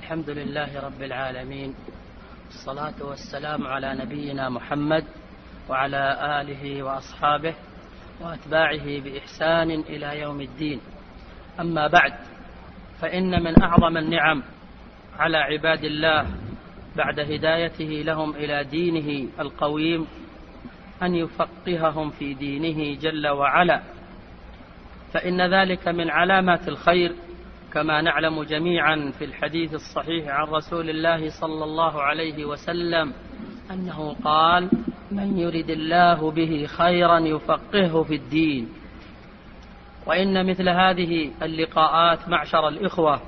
الحمد لله رب العالمين الصلاة والسلام على نبينا محمد وعلى آله وأصحابه وأتباعه بإحسان إلى يوم الدين. أما بعد فإن من أعظم النعم على عباد الله بعد هدايته لهم إلى دينه القويم أن يفقههم في دينه جل وعلا. فإن ذلك من علامات الخير كما نعلم جميعا في الحديث الصحيح عن رسول الله صلى الله عليه وسلم أنه قال من يرد الله به خيرا يفقهه في الدين. وإن مثل هذه اللقاءات معشر الإخوة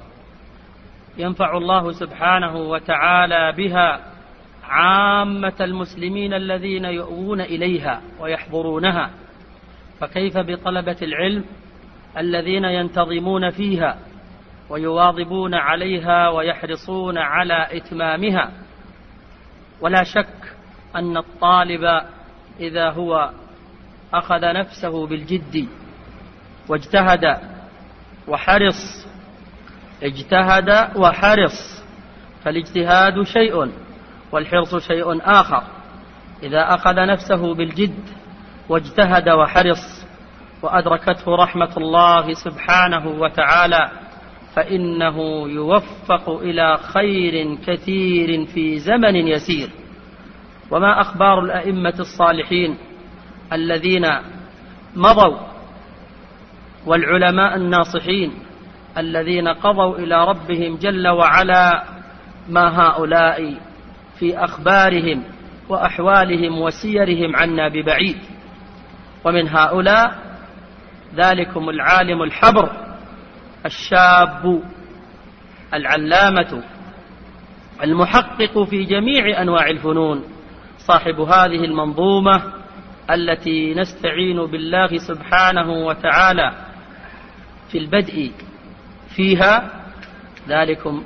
ينفع الله سبحانه وتعالى بها عامة المسلمين الذين يؤوون إليها ويحضرونها. فكيف بطلبة العلم الذين ينتظمون فيها؟ ويواظبون عليها ويحرصون على إتمامها. ولا شك أن الطالب إذا هو أخذ نفسه بالجد واجتهد وحرص اجتهد وحرص فالاجتهاد شيء والحرص شيء آخر. إذا أخذ نفسه بالجد واجتهد وحرص وأدركته رحمة الله سبحانه وتعالى فإنه يوفق إلى خير كثير في زمن يسير. وما أخبار الأئمة الصالحين الذين مضوا والعلماء الناصحين الذين قضوا إلى ربهم جل وعلا ما هؤلاء في أخبارهم وأحوالهم وسيرهم عنا ببعيد. ومن هؤلاء ذلكم العالم الحبر. الشاب العلامة المحقق في جميع أنواع الفنون صاحب هذه المنظومة التي نستعين بالله سبحانه وتعالى في البدء فيها. ذلكم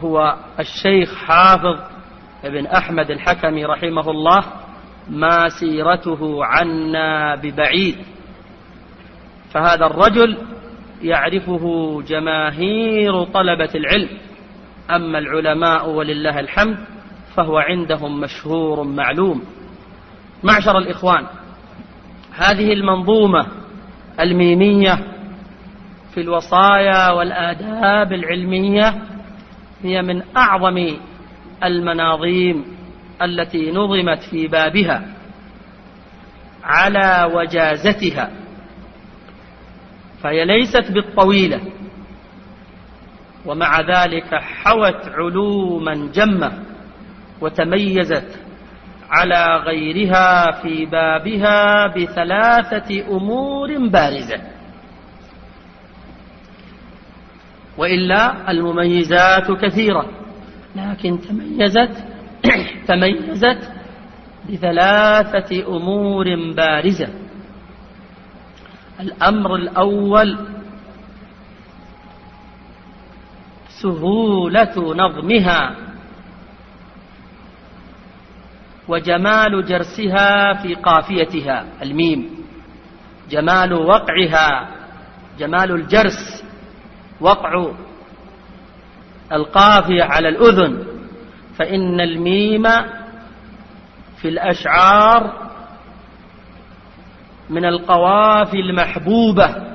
هو الشيخ حافظ ابن أحمد الحكمي رحمه الله ما سيرته عنا ببعيد. فهذا الرجل يعرفه جماهير طلبة العلم. أما العلماء ولله الحمد فهو عندهم مشهور معلوم. معشر الإخوان هذه المنظومة الميمية في الوصايا والآداب العلمية هي من أعظم المناظيم التي نظمت في بابها على وجازتها. فهي ليست بالطويلة. ومع ذلك حوت علوما جمة وتميزت على غيرها في بابها بثلاثة أمور بارزة. وإلا المميزات كثيرة لكن تميزت تميزت بثلاثة أمور بارزة. الأمر الأول سهولة نظمها وجمال جرسها في قافيتها الميم جمال وقعها جمال الجرس وقع القافية على الأذن فإن الميم في الأشعار من القوافي المحبوبة.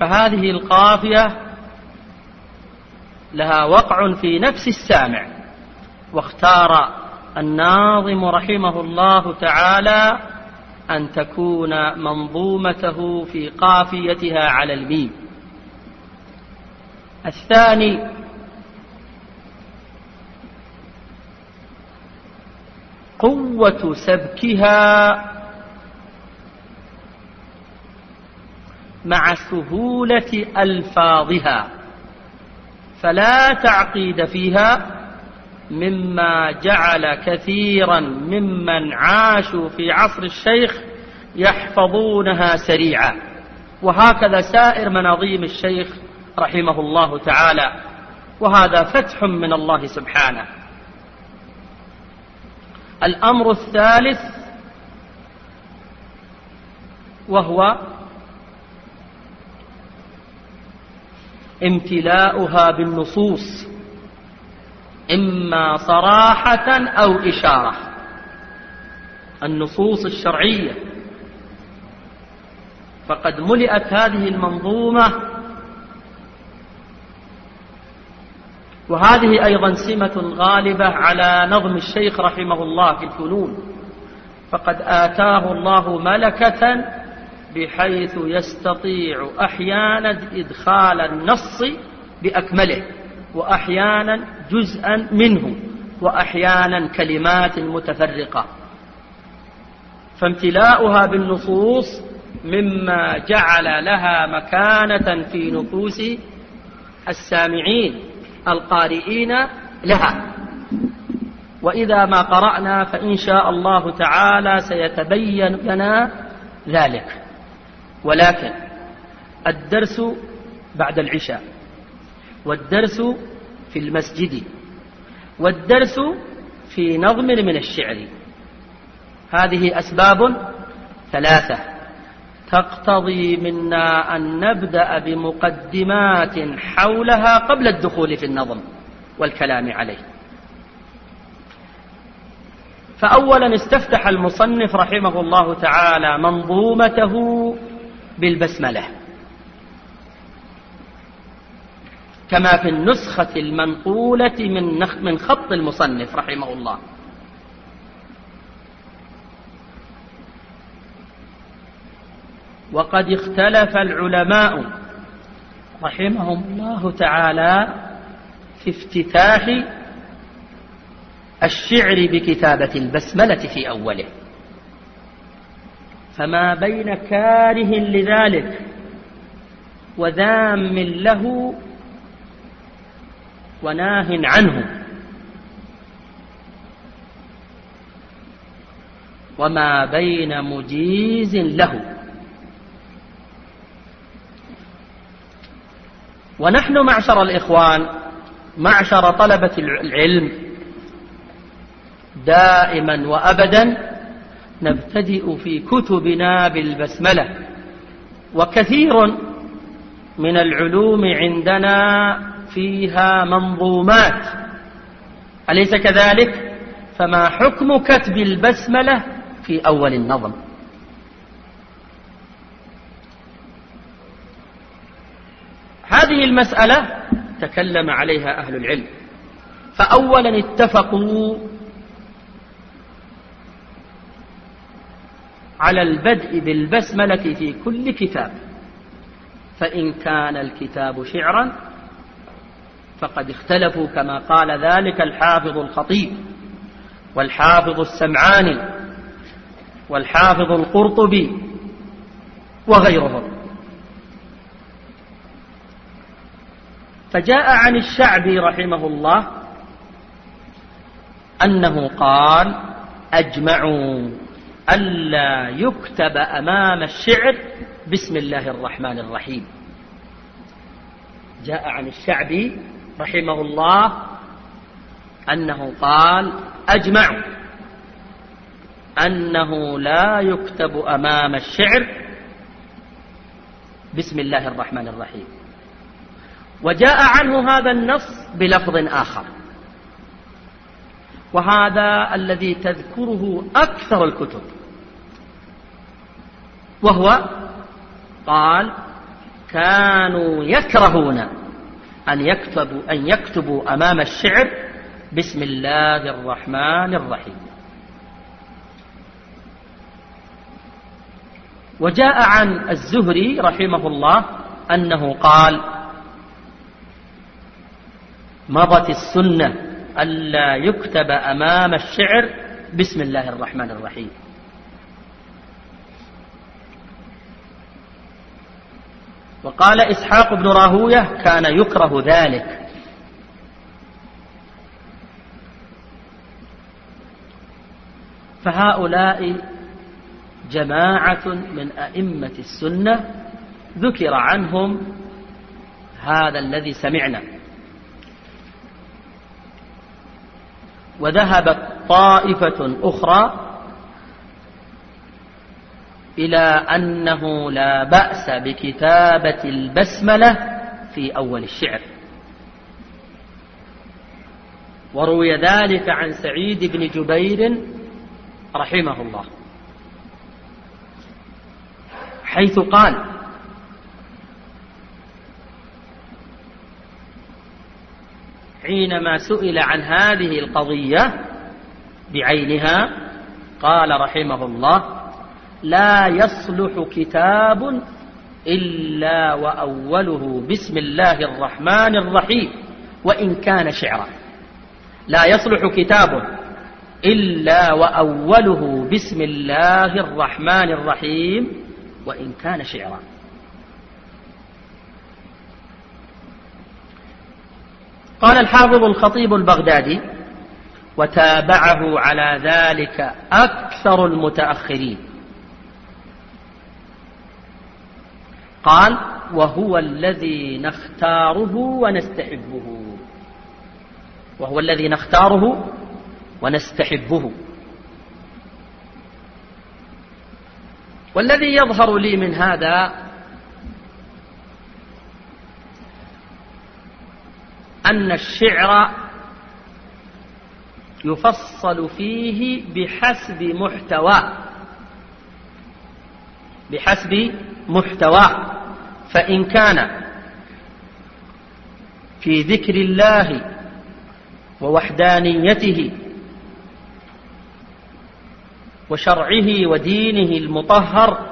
فهذه القافية لها وقع في نفس السامع. واختار الناظم رحمه الله تعالى أن تكون منظومته في قافيتها على الميم. الثاني قوة سبكها مع سهولة ألفاظها. فلا تعقيد فيها مما جعل كثيرا ممن عاشوا في عصر الشيخ يحفظونها سريعا. وهكذا سائر مناظيم الشيخ رحمه الله تعالى. وهذا فتح من الله سبحانه. الأمر الثالث امتلاؤها بالنصوص إما صراحة أو إشارة. النصوص الشرعية. فقد ملئت هذه المنظومة وهذه أيضا سمة غالبة على نظم الشيخ رحمه الله في الفنون. فقد آتاه الله ملكة بحيث يستطيع أحيانا إدخال النص بأكمله وأحيانا جزءا منه وأحيانا كلمات متفرقة. فامتلاؤها بالنصوص مما جعل لها مكانة في نفوس السامعين القارئين لها. وإذا ما قرأنا فإن شاء الله تعالى سيتبين لنا ذلك. ولكن الدرس بعد العشاء والدرس في المسجد والدرس في نظم من الشعر. هذه أسباب ثلاثة. تقتضي منا أن نبدأ بمقدمات حولها قبل الدخول في النظم والكلام عليه. فأولا استفتح المصنف رحمه الله تعالى منظومته بالبسملة. كما في النسخة المنقولة من من خط المصنف رحمه الله. وقد اختلف العلماء رحمهم الله تعالى في افتتاح الشعر بكتابة البسملة في أوله. فما بين كاره لذلك وذام له وناه عنه. وما بين مجيز له. ونحن معشر الإخوان معشر طلبة العلم دائما وأبدا نبتدئ في كتبنا بالبسملة. وكثير من العلوم عندنا فيها منظومات. أليس كذلك؟ فما حكم كتب البسملة في أول النظم؟ هذه المسألة تكلم عليها أهل العلم. فأولا اتفقوا على البدء بالبسملة في كل كتاب. فإن كان الكتاب شعرا فقد اختلفوا كما قال ذلك الحافظ الخطيب والحافظ السمعاني والحافظ القرطبي وغيرهم. فجاء عن الشعبي رحمه الله أنه قال أجمعوا ألا يكتب أمام الشعر بسم الله الرحمن الرحيم. جاء عن الشعبي رحمه الله أنه قال أجمع أنه لا يكتب أمام الشعر بسم الله الرحمن الرحيم. وجاء عنه هذا النص بلفظ آخر. وهذا الذي تذكره أكثر الكتب. وهو قال كانوا يكرهون أن يكتبوا, أن يكتبوا أمام الشعر بسم الله الرحمن الرحيم. وجاء عن الزهري رحمه الله أنه قال مضت السنة ألا يكتب أمام الشعر بسم الله الرحمن الرحيم. وقال إسحاق بن راهوية كان يكره ذلك. فهؤلاء جماعة من أئمة السنة ذكر عنهم هذا الذي سمعنا. وذهبت طائفة أخرى إلى أنه لا بأس بكتابة البسملة في أول الشعر. وروي ذلك عن سعيد بن جبير رحمه الله حيث قال حينما سئل عن هذه القضية بعينها قال رحمه الله لا يصلح كتاب إلا وأوله بسم الله الرحمن الرحيم. وإن كان شعرا. لا يصلح كتاب إلا وأوله بسم الله الرحمن الرحيم. وإن كان شعرا. قال الحافظ الخطيب البغدادي وتابعه على ذلك أكثر المتأخرين. قال وهو الذي نختاره ونستحبه. وهو الذي نختاره ونستحبه. والذي يظهر لي من هذا أن الشعر يفصل فيه بحسب محتواه بحسب محتواه فإن كان في ذكر الله ووحدانيته وشرعه ودينه المطهر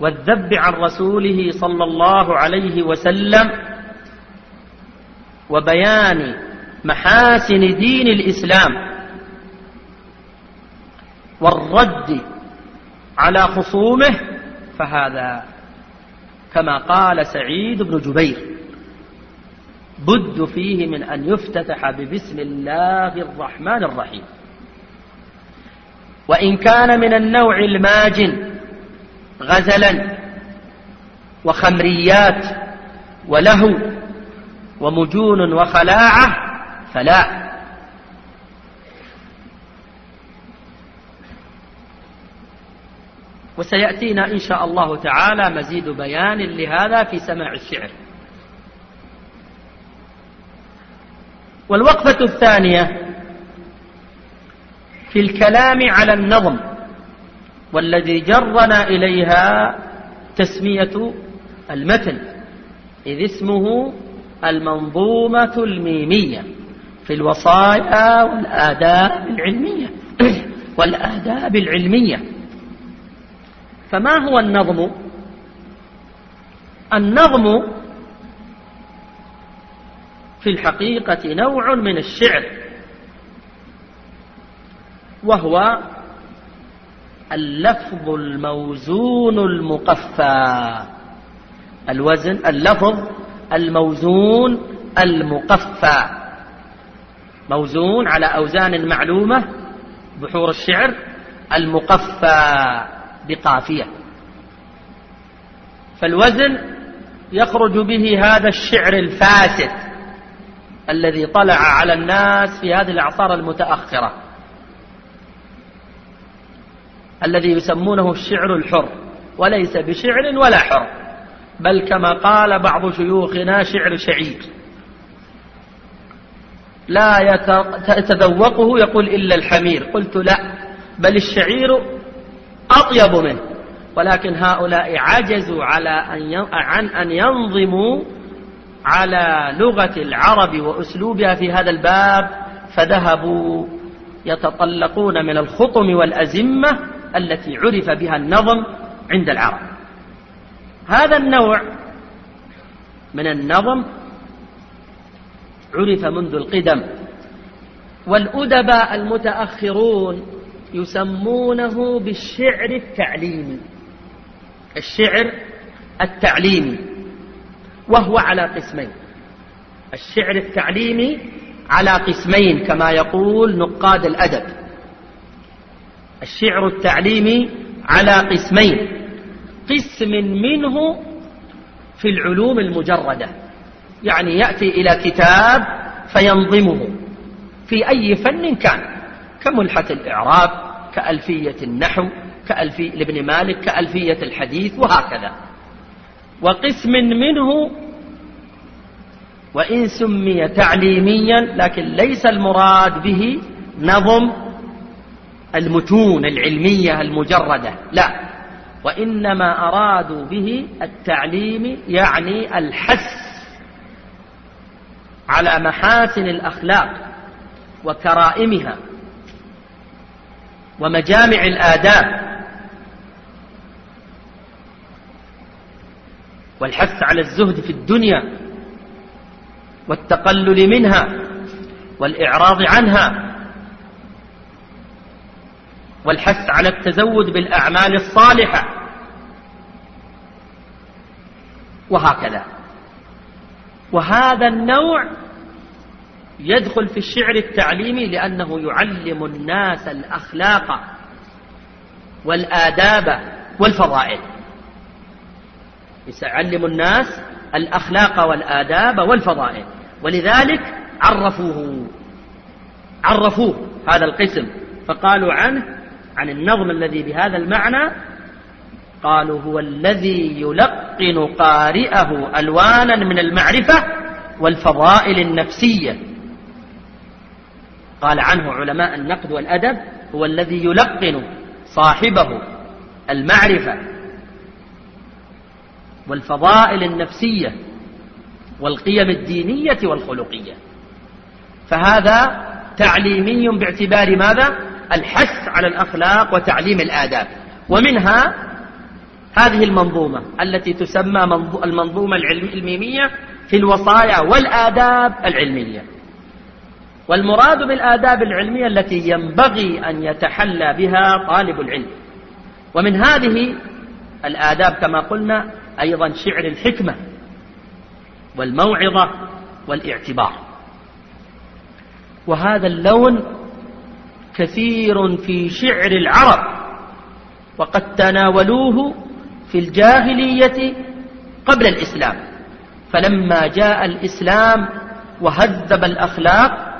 والذب عن رسوله صلى الله عليه وسلم وبيان محاسن دين الإسلام والرد على خصومه فهذا كما قال سعيد بن جبير. بد فيه من أن يفتتح ببسم الله الرحمن الرحيم. وإن كان من النوع الماجن غزلا وخمريات ولهو ومجون وخلاعة فلا. وسيأتينا إن شاء الله تعالى مزيد بيان لهذا في سماع الشعر. والوقفة الثانية في الكلام على النظم والذي جرنا إليها تسمية المتن إذ اسمه المنظومة الميمية في الوصايا والآداب العلمية. والآداب العلمية. فما هو النظم؟ النظم في الحقيقة نوع من الشعر وهو اللفظ الموزون المقفى. الوزن اللفظ الموزون المقفى. موزون على أوزان معلومة بحور الشعر المقفى. بقافية. فالوزن يخرج به هذا الشعر الفاسد الذي طلع على الناس في هذه الأعصار المتأخرة الذي يسمونه الشعر الحر. وليس بشعر ولا حر بل كما قال بعض شيوخنا شعر شعير. لا يتذوقه يقول إلا الحمير. قلت لا بل الشعير أطيب منه. ولكن هؤلاء عجزوا على أن عن أن ينظموا على لغة العرب وأسلوبها في هذا الباب فذهبوا يتطلقون من الخطم والأزمة التي عرف بها النظم عند العرب. هذا النوع من النظم عرف منذ القدم. والأدباء المتأخرون يسمونه بالشعر التعليمي. الشعر التعليمي. وهو على قسمين. الشعر التعليمي على قسمين كما يقول نقاد الأدب. الشعر التعليمي على قسمين. قسم منه في العلوم المجردة. يعني يأتي إلى كتاب فينظمه. في أي فن كان. كملحة الإعراب كألفية النحو كألفية لابن مالك كألفية الحديث وهكذا. وقسم منه وإن سمي تعليميا لكن ليس المراد به نظم المتون العلمية المجردة لا. وإنما أرادوا به التعليم يعني الحث على محاسن الأخلاق وكرائمها. ومجامع الآداب. والحث على الزهد في الدنيا والتقلل منها والإعراض عنها والحث على التزود بالأعمال الصالحة. وهكذا. وهذا النوع يدخل في الشعر التعليمي لأنه يعلم الناس الأخلاق والآداب والفضائل. يعلم الناس الأخلاق والآداب والفضائل. ولذلك عرفوه. عرفوه هذا القسم. فقالوا عنه عن النظم الذي بهذا المعنى قالوا هو الذي يلقن قارئه ألوانا من المعرفة والفضائل النفسية. قال عنه علماء النقد والأدب هو الذي يلقن صاحبه المعرفة والفضائل النفسية والقيم الدينية والخلقية. فهذا تعليمي باعتبار ماذا؟ الحث على الأخلاق وتعليم الآداب. ومنها هذه المنظومة التي تسمى المنظومة العلمية في الوصايا والآداب العلمية. والمراد بالآداب العلمية التي ينبغي أن يتحلى بها طالب العلم. ومن هذه الآداب كما قلنا أيضا شعر الحكمة والموعظة والاعتبار. وهذا اللون كثير في شعر العرب وقد تناولوه في الجاهلية قبل الإسلام. فلما جاء الإسلام وهذب الأخلاق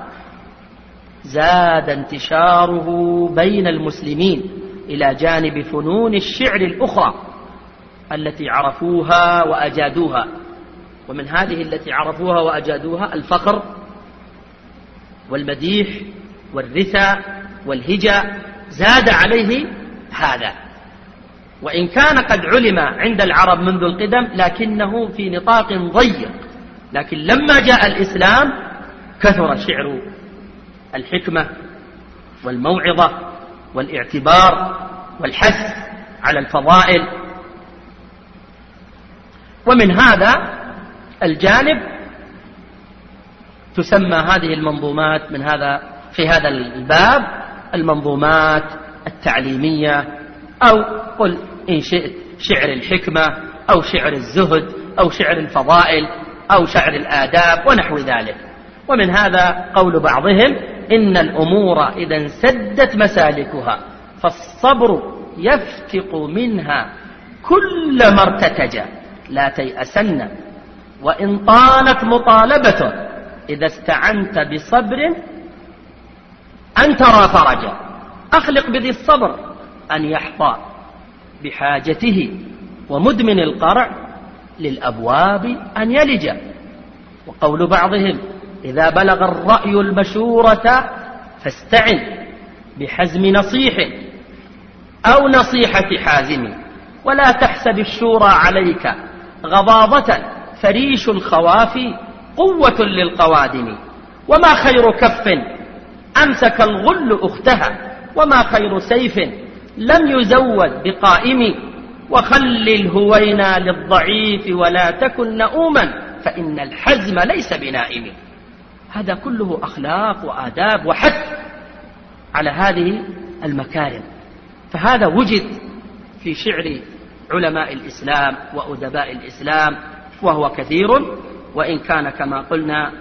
زاد انتشاره بين المسلمين إلى جانب فنون الشعر الأخرى التي عرفوها وأجادوها. ومن هذه التي عرفوها وأجادوها الفقر والمديح والرثاء والهجا زاد عليه هذا. وإن كان قد علم عند العرب منذ القدم لكنه في نطاق ضيق لكن لما جاء الإسلام كثر شعر الحكمة والموعظة والاعتبار والحث على الفضائل. ومن هذا الجانب تسمى هذه المنظومات من هذا في هذا الباب المنظومات التعليمية أو قل إن شئت شعر الحكمة أو شعر الزهد أو شعر الفضائل أو شعر الآداب ونحو ذلك. ومن هذا قول بعضهم إن الأمور إذا انسدت مسالكها فالصبر يفتق منها كل ما ارتتج لا تيأسن. وإن طالت مطالبة إذا استعنت بصبر أن ترى فرجا. أخلق بذي الصبر أن يحظى بحاجته ومدمن القرع للأبواب أن يلج. وقول بعضهم إذا بلغ الرأي المشورة فاستعن بحزم نصيح أو نصيحة حازم. ولا تحسب الشورى عليك غضاضة. فريش الخوافي قوة للقوادم. وما خير كف أمسك الغل أختها. وما خير سيف لم يزود بقائم. وخل الهوينا للضعيف ولا تكن نؤوما. فإن الحزم ليس بنائم. هذا كله أخلاق وآداب وحث على هذه المكارم. فهذا وجد في شعر علماء الإسلام وأدباء الإسلام وهو كثير وإن كان كما قلنا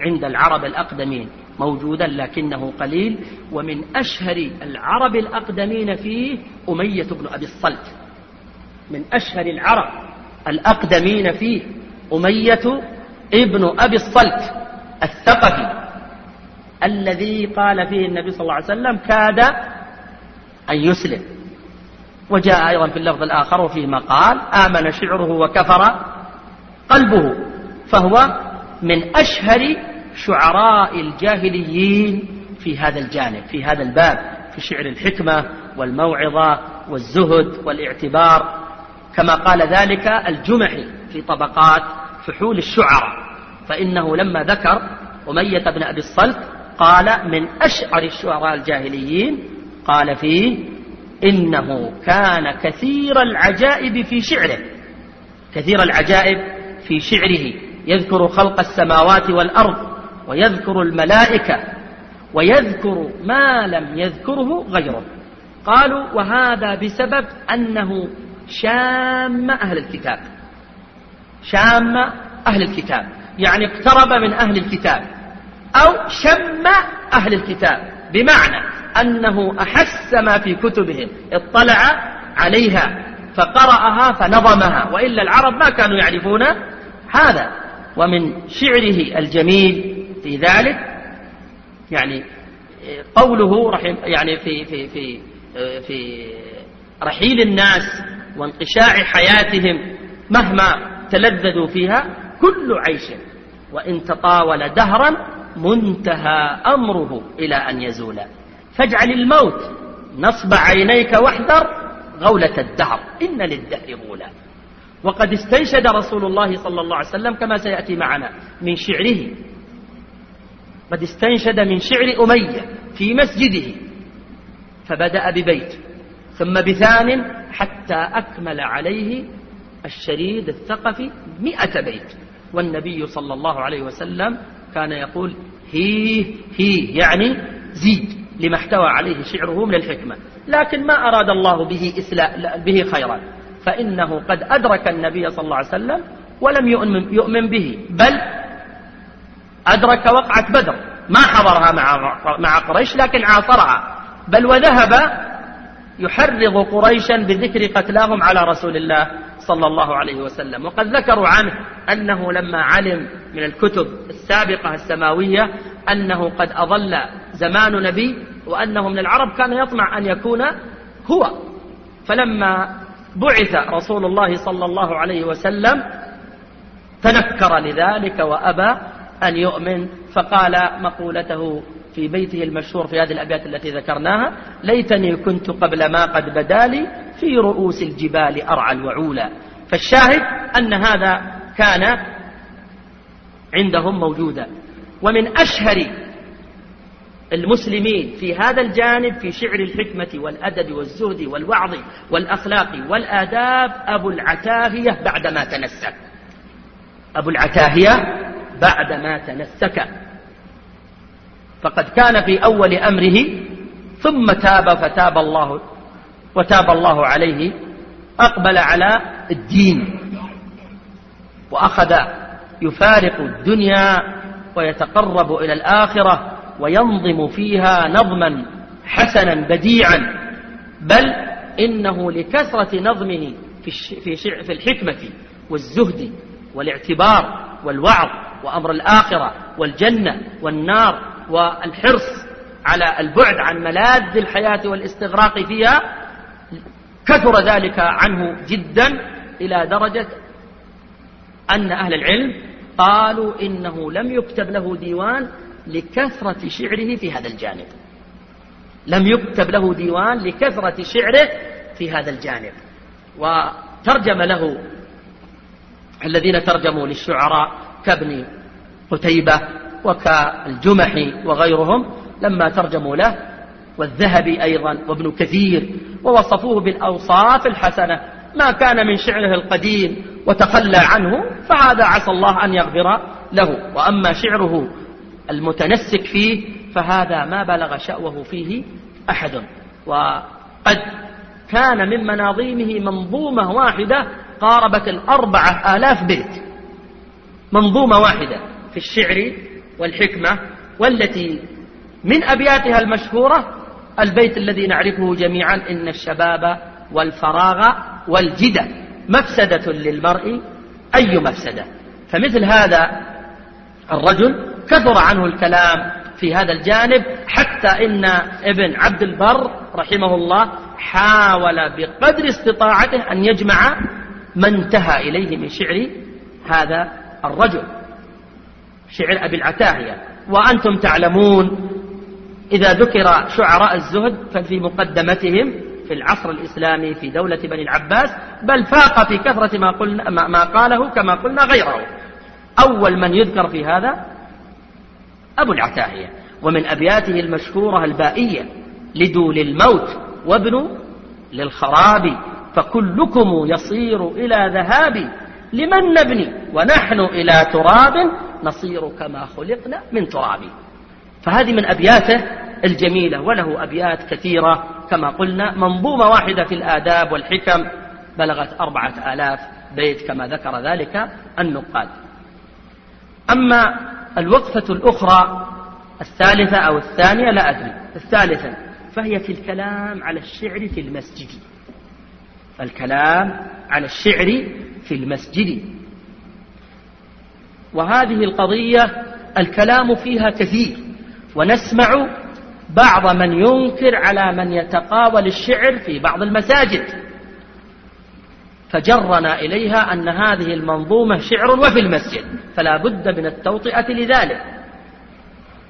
عند العرب الأقدمين موجودا لكنه قليل. ومن أشهر العرب الأقدمين فيه أمية بن أبي الصلت. من أشهر العرب الأقدمين فيه أمية ابن أبي الصلت. الثقفي الذي قال فيه النبي صلى الله عليه وسلم كاد أن يسلم. وجاء أيضا في اللفظ الآخر وفيه مقال آمن شعره وكفر قلبه فهو من أشهر شعراء الجاهليين في هذا الجانب في هذا الباب في شعر الحكمة والموعظة والزهد والاعتبار. كما قال ذلك الجمحي في طبقات فحول الشعراء. فإنه لما ذكر أمية بن أبي الصلت قال من أشعر الشعراء الجاهليين قال فيه إنه كان كثير العجائب في شعره كثير العجائب في شعره يذكر خلق السماوات والأرض ويذكر الملائكة ويذكر ما لم يذكره غيره. قالوا وهذا بسبب أنه شام أهل الكتاب شام أهل الكتاب. يعني اقترب من أهل الكتاب أو شم أهل الكتاب بمعنى أنه أحس ما في كتبهم اطلع عليها فقرأها فنظمها وإلا العرب ما كانوا يعرفون هذا ومن شعره الجميل في ذلك يعني قوله رحم يعني في في في في رحيل الناس وانقشاع حياتهم مهما تلذذوا فيها كل عيش وإن تطاول دهرا منتهى أمره إلى أن يزول. فاجعل الموت نصب عينيك واحذر غولة الدهر. إن للدهر غولا. وقد استنشد رسول الله صلى الله عليه وسلم كما سيأتي معنا من شعره. قد استنشد من شعر أمية في مسجده. فبدأ ببيت. ثم بثان حتى أكمل عليه الشريد الثقفي مئة بيت. والنبي صلى الله عليه وسلم كان يقول هي هي يعني زيد لما احتوى عليه شعره من الحكمة. لكن ما أراد الله به, إسلاء به خيرا. فإنه قد أدرك النبي صلى الله عليه وسلم ولم يؤمن, يؤمن به. بل أدرك وقعة بدر. ما حضرها مع, مع قريش لكن عاصرها. بل وذهب يحرض قريشا بذكر قتلاهم على رسول الله. صلى الله عليه وسلم. وقد ذكروا عنه أنه لما علم من الكتب السابقة السماوية أنه قد أظل زمان نبي وأنه من العرب كان يطمع أن يكون هو. فلما بعث رسول الله صلى الله عليه وسلم تنكر لذلك وأبى أن يؤمن فقال مقولته في بيته المشهور في هذه الأبيات التي ذكرناها ليتني كنت قبل ما قد بدالي في رؤوس الجبال أرعى الوعولا. فالشاهد أن هذا كان عندهم موجودا. ومن أشهر المسلمين في هذا الجانب في شعر الحكمة والأدب والزهد والوعظ والأخلاق والآداب أبو العتاهية بعدما تنسك. أبو العتاهية بعدما تنسك. فقد كان في أول أمره ثم تاب فتاب الله وتاب الله عليه أقبل على الدين وأخذ يفارق الدنيا ويتقرب إلى الآخرة وينظم فيها نظما حسنا بديعا بل إنه لكثرة نظمه في في الحكمة والزهد والاعتبار والوعظ وأمر الآخرة والجنة والنار والحرص على البعد عن ملاذ الحياة والاستغراق فيها كثر ذلك عنه جدا إلى درجة أن أهل العلم قالوا إنه لم يكتب له ديوان لكثرة شعره في هذا الجانب. لم يكتب له ديوان لكثرة شعره في هذا الجانب. وترجم له الذين ترجموا للشعراء كابن قتيبة وكالجمحي وغيرهم لما ترجموا له والذهبي أيضا وابن كثير ووصفوه بالأوصاف الحسنة. ما كان من شعره القديم وتخلى عنه فهذا عسى الله أن يغفر له. وأما شعره المتنسك فيه فهذا ما بلغ شأوه فيه أحد. وقد كان من مناظيمه منظومة واحدة قاربت الأربعة آلاف بيت منظومة واحدة في الشعر والحكمة والتي من أبياتها المشهورة البيت الذي نعرفه جميعا إن الشباب والفراغ والجدة مفسدة للمرء. أي مفسدة؟ فمثل هذا الرجل كثر عنه الكلام في هذا الجانب حتى إن ابن عبد البر رحمه الله حاول بقدر استطاعته أن يجمع ما انتهى إليه من شعر هذا الرجل. شعر أبي العتاهية. وأنتم تعلمون إذا ذكر شعراء الزهد ففي مقدمتهم في العصر الإسلامي في دولة بني العباس بل فاق في كثرة ما, قلنا ما قاله كما قلنا غيره. أول من يذكر في هذا أبو العتاهية. ومن أبياته المشهورة البائية لدوا للموت وابنوا للخراب فكلكم يصير إلى ذهاب لمن نبني؟ ونحن إلى تراب نصير كما خلقنا من تراب. فهذه من أبياته الجميلة وله أبيات كثيرة. كما قلنا منظومة واحدة في الآداب والحكم. بلغت أربعة آلاف بيت كما ذكر ذلك النقاد. أما الوقفة الأخرى الثالثة أو الثانية لا أدري. الثالثة فهي في الكلام على الشعر في المسجد. الكلام على الشعر في المسجد. وهذه القضية الكلام فيها كثير ونسمع بعض من ينكر على من يتقاول الشعر في بعض المساجد. فجرنا إليها أن هذه المنظومة شعر وفي المسجد فلا بد من التوطئة لذلك.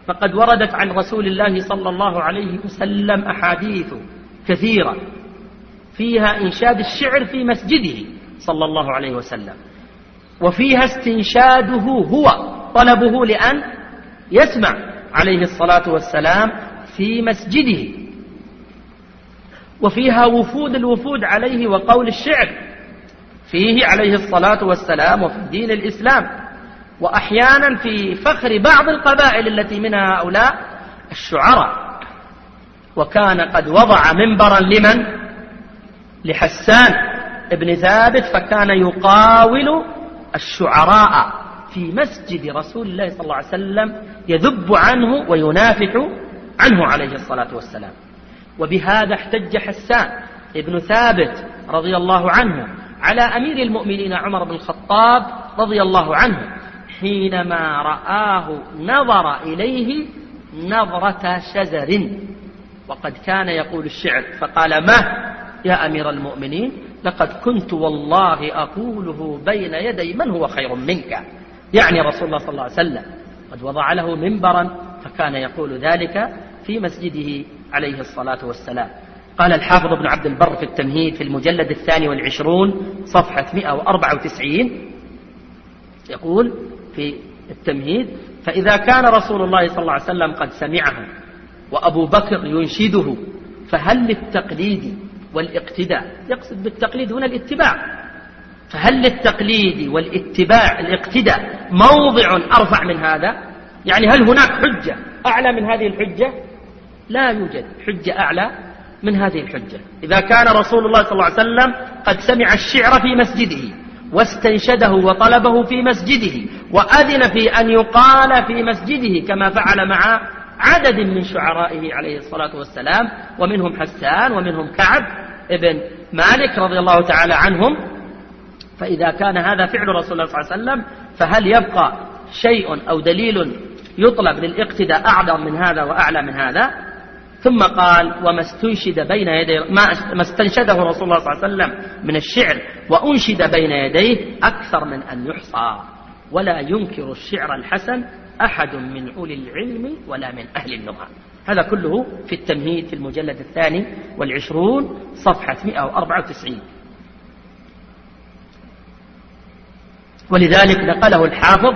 فقد وردت عن رسول الله صلى الله عليه وسلم أحاديث كثيرة فيها إنشاد الشعر في مسجده. صلى الله عليه وسلم. وفيها استنشاده هو طلبه لأن يسمع عليه الصلاة والسلام في مسجده. وفيها وفود الوفود عليه وقول الشعر. فيه عليه الصلاة والسلام وفي الدين الإسلام. وأحيانا في فخر بعض القبائل التي منها هؤلاء الشعراء. وكان قد وضع منبرا لمن؟ لحسان. ابن ثابت فكان يقاول الشعراء في مسجد رسول الله صلى الله عليه وسلم يذب عنه وينافح عنه عليه الصلاة والسلام. وبهذا احتج حسان ابن ثابت رضي الله عنه على أمير المؤمنين عمر بن الخطاب رضي الله عنه حينما رآه نظر إليه نظرة شزر. وقد كان يقول الشعر فقال ما يا أمير المؤمنين؟ لقد كنت والله أقوله بين يدي من هو خير منك. يعني رسول الله صلى الله عليه وسلم. قد وضع له منبرا فكان يقول ذلك في مسجده عليه الصلاة والسلام. قال الحافظ ابن عبد البر في التمهيد في المجلد الثاني والعشرون صفحة 194 يقول في التمهيد فإذا كان رسول الله صلى الله عليه وسلم قد سمعه وأبو بكر ينشده فهل للتقليد والاقتداء. يقصد بالتقليد هنا الاتباع. فهل للتقليد والاتباع الاقتداء موضع أرفع من هذا؟ يعني هل هناك حجة أعلى من هذه الحجة؟ لا يوجد حجة أعلى من هذه الحجة. إذا كان رسول الله صلى الله عليه وسلم قد سمع الشعر في مسجده واستنشده وطلبه في مسجده وأذن في أن يقال في مسجده كما فعل مع عدد من شعرائه عليه الصلاة والسلام ومنهم حسان ومنهم كعب ابن مالك رضي الله تعالى عنهم. فإذا كان هذا فعل رسول الله صلى الله عليه وسلم فهل يبقى شيء أو دليل يطلب للاقتداء أعظم من هذا وأعلى من هذا؟ ثم قال وما استنشد بين يدي ما استنشده رسول الله صلى الله عليه وسلم من الشعر وأنشد بين يديه أكثر من أن يحصى. ولا ينكر الشعر الحسن أحد من أولي العلم ولا من أهل النهى هذا كله في التمهيد في المجلد الثاني والعشرون صفحة 194 ولذلك نقله الحافظ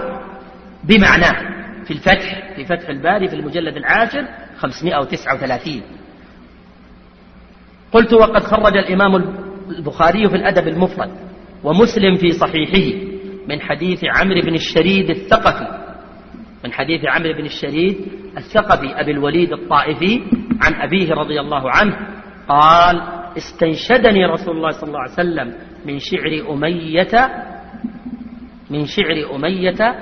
بمعناه في الفتح في فتح الباري في المجلد العاشر 539 قلت وقد خرج الإمام البخاري في الأدب المفرد ومسلم في صحيحه من حديث عمرو بن الشريد الثقفي من حديث عمرو بن الشريد الثقفي أبي الوليد الطائفي عن أبيه رضي الله عنه قال استنشدني رسول الله صلى الله عليه وسلم من شعر أمية من شعر أمية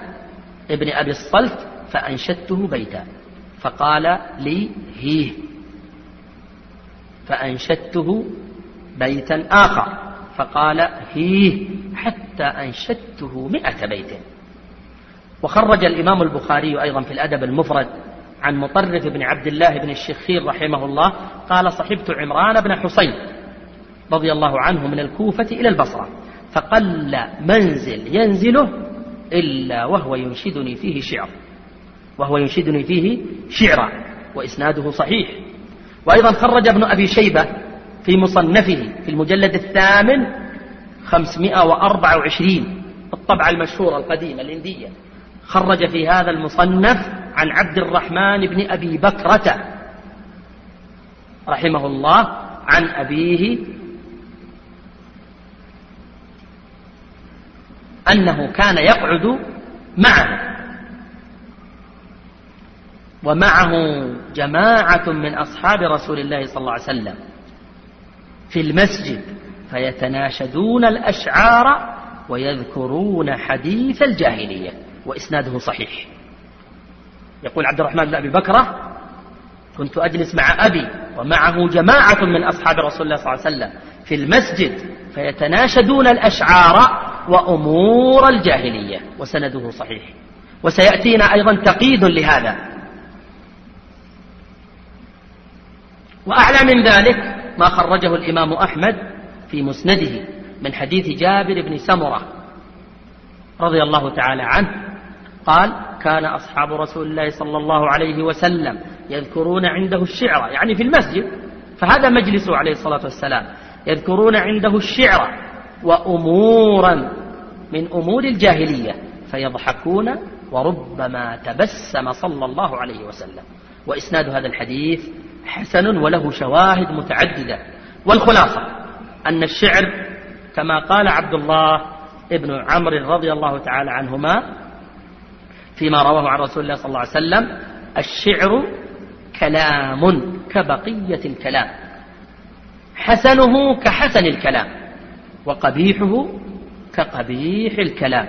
ابن أبي الصلت فأنشدته بيتا فقال لي هيه فأنشدته بيتا آخر فقال هيه حتى أنشدته مئة بيت. وخرج الإمام البخاري أيضا في الأدب المفرد عن مطرف بن عبد الله بن الشخير رحمه الله قال صحبت عمران بن حسين رضي الله عنه من الكوفة إلى البصرة فقل منزل ينزله إلا وهو ينشدني فيه شعر وهو ينشدني فيه شعرا وإسناده صحيح. وأيضا خرج ابن أبي شيبة في مصنفه في المجلد الثامن خمسمائة وأربع وعشرين الطبعة المشهورة القديمة الهندية. خرج في هذا المصنف عن عبد الرحمن بن أبي بكرة رحمه الله عن أبيه أنه كان يقعد معه. ومعه جماعة من أصحاب رسول الله صلى الله عليه وسلم في المسجد فيتناشدون الأشعار ويذكرون حديث الجاهلية. وإسناده صحيح. يقول عبد الرحمن بن أبي بكرة كنت أجلس مع أبي ومعه جماعة من أصحاب رسول الله صلى الله عليه وسلم في المسجد فيتناشدون الأشعار وأمور الجاهلية وسنده صحيح. وسيأتينا أيضا تقييد لهذا. وأعلى من ذلك ما خرجه الإمام أحمد في مسنده من حديث جابر بن سمرة رضي الله تعالى عنه. قال كان أصحاب رسول الله صلى الله عليه وسلم يذكرون عنده الشعر يعني في المسجد فهذا مجلسه عليه الصلاة والسلام يذكرون عنده الشعر وأمورا من أمور الجاهلية فيضحكون وربما تبسم صلى الله عليه وسلم وإسناد هذا الحديث حسن وله شواهد متعددة والخلاصة أن الشعر كما قال عبد الله ابن عمرو رضي الله تعالى عنهما فيما رواه عن رسول الله صلى الله عليه وسلم الشعر كلام كبقية الكلام. حسنه كحسن الكلام وقبيحه كقبيح الكلام.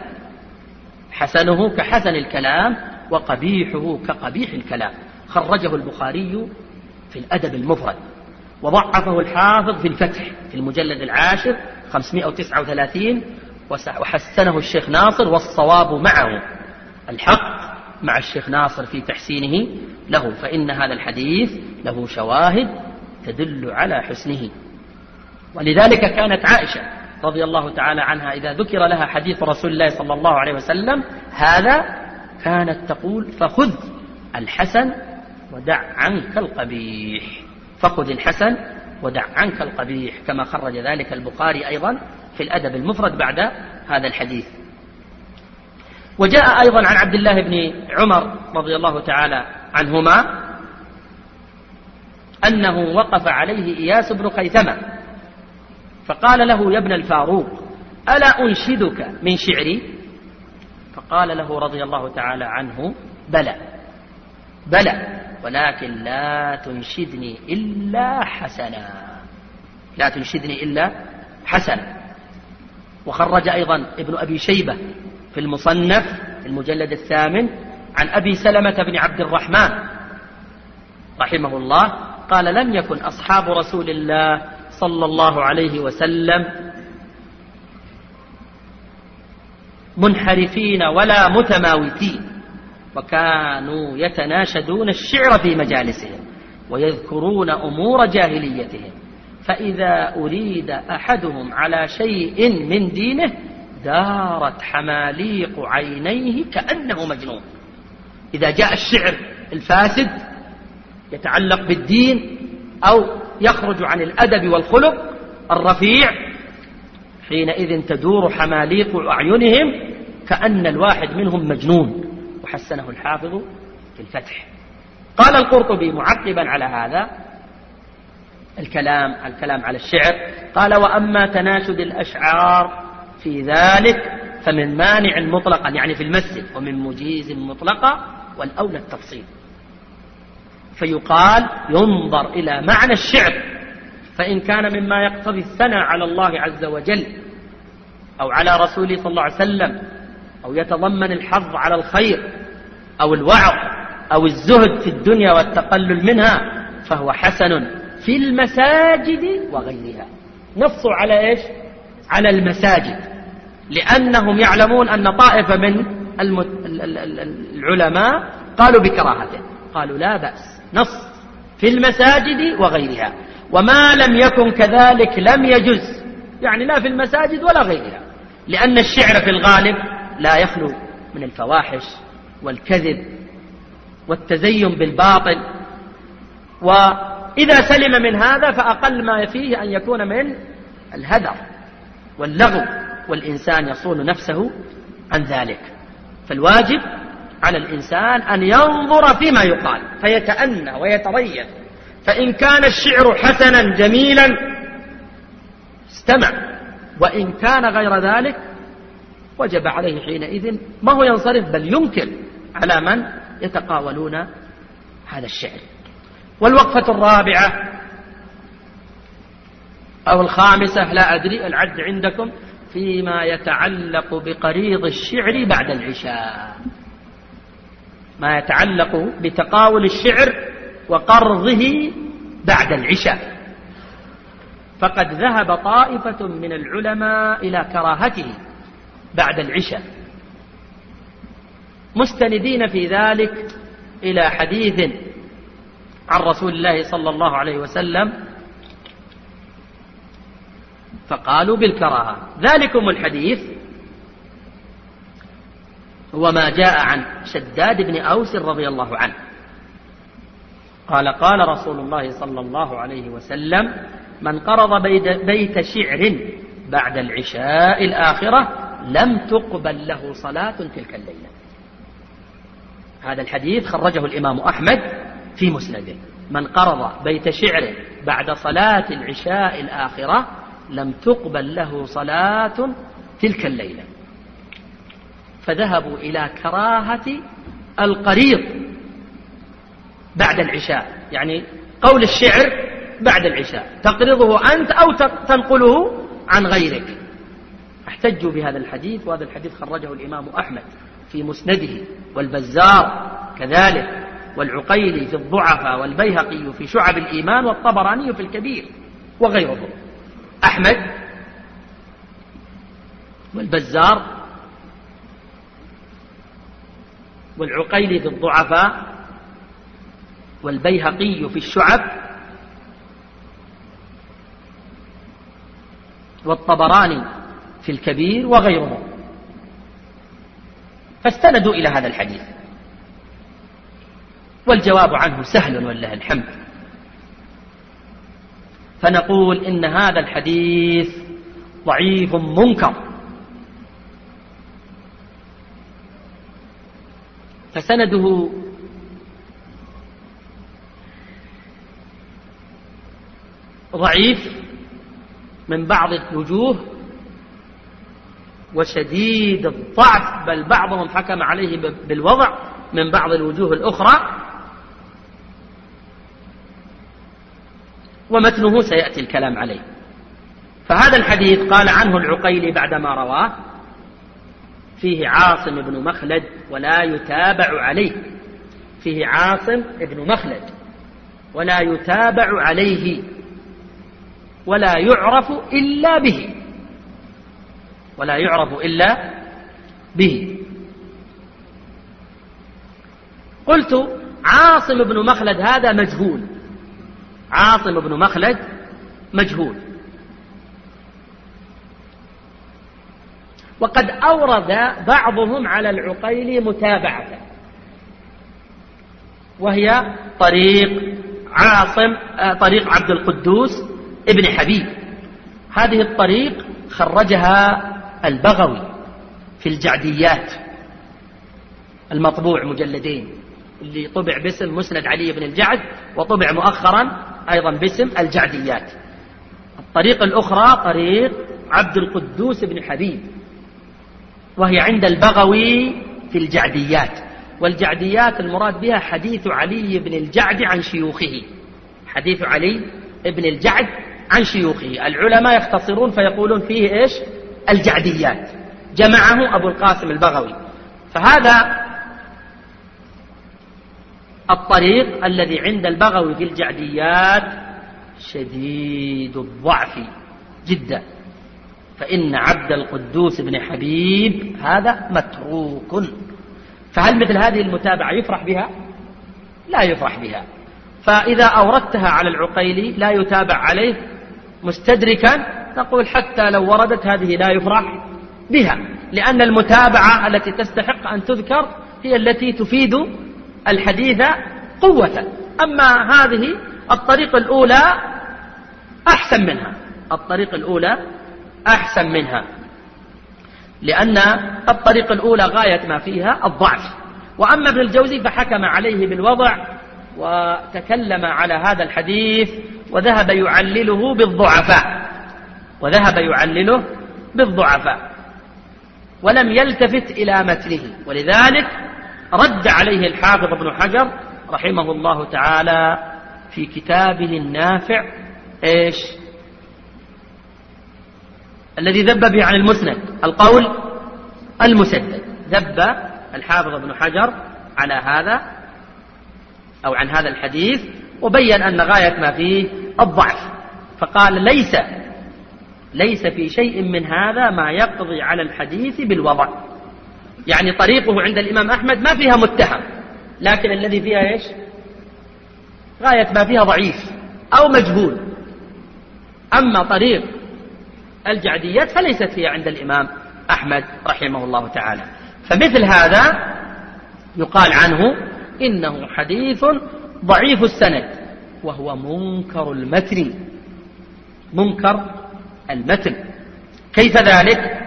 حسنه كحسن الكلام وقبيحه كقبيح الكلام. خرجه البخاري في الأدب المفرد وضعفه الحافظ في الفتح في المجلد العاشر 539 وحسنه الشيخ ناصر والصواب معه. الحق مع الشيخ ناصر في تحسينه له فإن هذا الحديث له شواهد تدل على حسنه. ولذلك كانت عائشة رضي الله تعالى عنها إذا ذكر لها حديث رسول الله صلى الله عليه وسلم هذا كانت تقول فخذ الحسن ودع عنك القبيح. فخذ الحسن ودع عنك القبيح كما خرج ذلك البخاري أيضا في الأدب المفرد بعد هذا الحديث. وجاء أيضا عن عبد الله بن عمر رضي الله تعالى عنهما أنه وقف عليه إياس بن خيثمة فقال له يا ابن الفاروق ألا أنشدك من شعري؟ فقال له رضي الله تعالى عنه بلى بلى ولكن لا تنشدني إلا حسنا. لا تنشدني إلا حسنا. وخرج أيضا ابن أبي شيبة في المصنف في المجلد الثامن عن أبي سلمة بن عبد الرحمن رحمه الله قال لم يكن أصحاب رسول الله صلى الله عليه وسلم منحرفين ولا متماوتين وكانوا يتناشدون الشعر في مجالسهم ويذكرون أمور جاهليتهم فإذا أريد أحدهم على شيء من دينه دارت حماليق عينيه كأنه مجنون. إذا جاء الشعر الفاسد يتعلق بالدين أو يخرج عن الأدب والخلق الرفيع حينئذ تدور حماليق أعينهم كأن الواحد منهم مجنون. وحسنه الحافظ في الفتح. قال القرطبي معقبا على هذا الكلام الكلام على الشعر قال وأما تناشد الأشعار في ذلك فمن مانع مطلقا يعني في المسجد ومن مجيز مطلقا والأولى التفصيل. فيقال ينظر إلى معنى الشعر فإن كان مما يقتضي الثناء على الله عز وجل أو على رسوله صلى الله عليه وسلم أو يتضمن الحظ على الخير أو الوعظ أو الزهد في الدنيا والتقلل منها فهو حسن في المساجد وغيرها. نصوا على إيش؟ على المساجد. لأنهم يعلمون أن طائفة من العلماء قالوا بكراهته. قالوا لا بأس نص في المساجد وغيرها. وما لم يكن كذلك لم يجز يعني لا في المساجد ولا غيرها. لأن الشعر في الغالب لا يخلو من الفواحش والكذب والتزين بالباطل. وإذا سلم من هذا فأقل ما فيه أن يكون من الهدر واللغو. والإنسان يصون نفسه عن ذلك. فالواجب على الإنسان أن ينظر فيما يقال فيتأنى ويتريث. فإن كان الشعر حسنا جميلا استمع. وإن كان غير ذلك وجب عليه حينئذ ما هو ينصرف بل ينكر على من يتقاولون هذا الشعر. والوقفة الرابعة أو الخامسة لا أدري العد عندكم. فيما يتعلق بقريض الشعر بعد العشاء. ما يتعلق بتقاول الشعر وقرضه بعد العشاء. فقد ذهب طائفة من العلماء إلى كراهته بعد العشاء. مستندين في ذلك إلى حديث عن رسول الله صلى الله عليه وسلم فقالوا بالكراهة. ذلكم الحديث هو ما جاء عن شداد بن أوس رضي الله عنه. قال قال رسول الله صلى الله عليه وسلم من قرض بيت شعر بعد العشاء الآخرة لم تقبل له صلاة تلك الليلة. هذا الحديث خرجه الإمام أحمد في مسنده. من قرض بيت شعر بعد صلاة العشاء الآخرة لم تقبل له صلاة تلك الليلة. فذهبوا إلى كراهة القريض بعد العشاء يعني قول الشعر بعد العشاء تقرضه أنت أو تنقله عن غيرك. احتجوا بهذا الحديث وهذا الحديث خرجه الإمام أحمد في مسنده والبزار كذلك والعقيلي في الضعفاء والبيهقي في شعب الإيمان والطبراني في الكبير وغيرهم. أحمد والبزار والعقيلي في الضعفاء والبيهقي في الشعب والطبراني في الكبير وغيرهم. فاستندوا إلى هذا الحديث. والجواب عنه سهل ولله الحمد. فنقول إن هذا الحديث ضعيف منكر. فسنده ضعيف من بعض الوجوه وشديد الضعف بل بعضهم حكم عليه بالوضع من بعض الوجوه الأخرى. ومتنه سيأتي الكلام عليه. فهذا الحديث قال عنه العقيلي بعدما رواه فيه عاصم بن مخلد ولا يتابع عليه. فيه عاصم بن مخلد ولا يتابع عليه ولا يعرف إلا به. ولا يعرف إلا به. قلت عاصم بن مخلد هذا مجهول. عاصم بن مخلد مجهول. وقد أورد بعضهم على العقيل متابعة وهي طريق عاصم آه، طريق عبد القدوس ابن حبيب. هذه الطريق خرجها البغوي في الجعديات المطبوع مجلدين اللي طبع باسم مسند علي بن الجعد وطبع مؤخرا أيضا باسم الجعديات. الطريقة الأخرى طريق عبد القدوس بن حبيب وهي عند البغوي في الجعديات. والجعديات المراد بها حديث علي بن الجعد عن شيوخه. حديث علي بن الجعد عن شيوخه. العلماء يختصرون فيقولون فيه إيش؟ الجعديات. جمعه أبو القاسم البغوي. فهذا الطريق الذي عند البغوي في الجعديات شديد الضعف جدا. فإن عبد القدوس بن حبيب هذا متروك. فهل مثل هذه المتابعة يفرح بها؟ لا يفرح بها. فإذا أوردتها على العقيلي لا يتابع عليه مستدركا نقول حتى لو وردت هذه لا يفرح بها لأن المتابعة التي تستحق أن تذكر هي التي تفيد الحديث قوة. أما هذه الطريق الأولى أحسن منها. الطريق الأولى أحسن منها. لأن الطريق الأولى غاية ما فيها الضعف. وأما ابن الجوزي فحكم عليه بالوضع وتكلم على هذا الحديث وذهب يعلله بالضعفاء. وذهب يعلله بالضعفاء. ولم يلتفت إلى متنه. ولذلك رد عليه الحافظ ابن حجر رحمه الله تعالى في كتابه النافع إيش؟ الذي ذب به عن المسند. القول المسدد. ذب الحافظ ابن حجر على هذا أو عن هذا الحديث وبين أن غاية ما فيه الضعف. فقال ليس ليس في شيء من هذا ما يقضي على الحديث بالوضع. يعني طريقه عند الإمام أحمد ما فيها متهم. لكن الذي فيها إيش؟ غاية ما فيها ضعيف أو مجهول. أما طريق الجعديات فليست هي عند الإمام أحمد رحمه الله تعالى. فمثل هذا يقال عنه إنه حديث ضعيف السند وهو منكر المتن. منكر المتن. كيف ذلك؟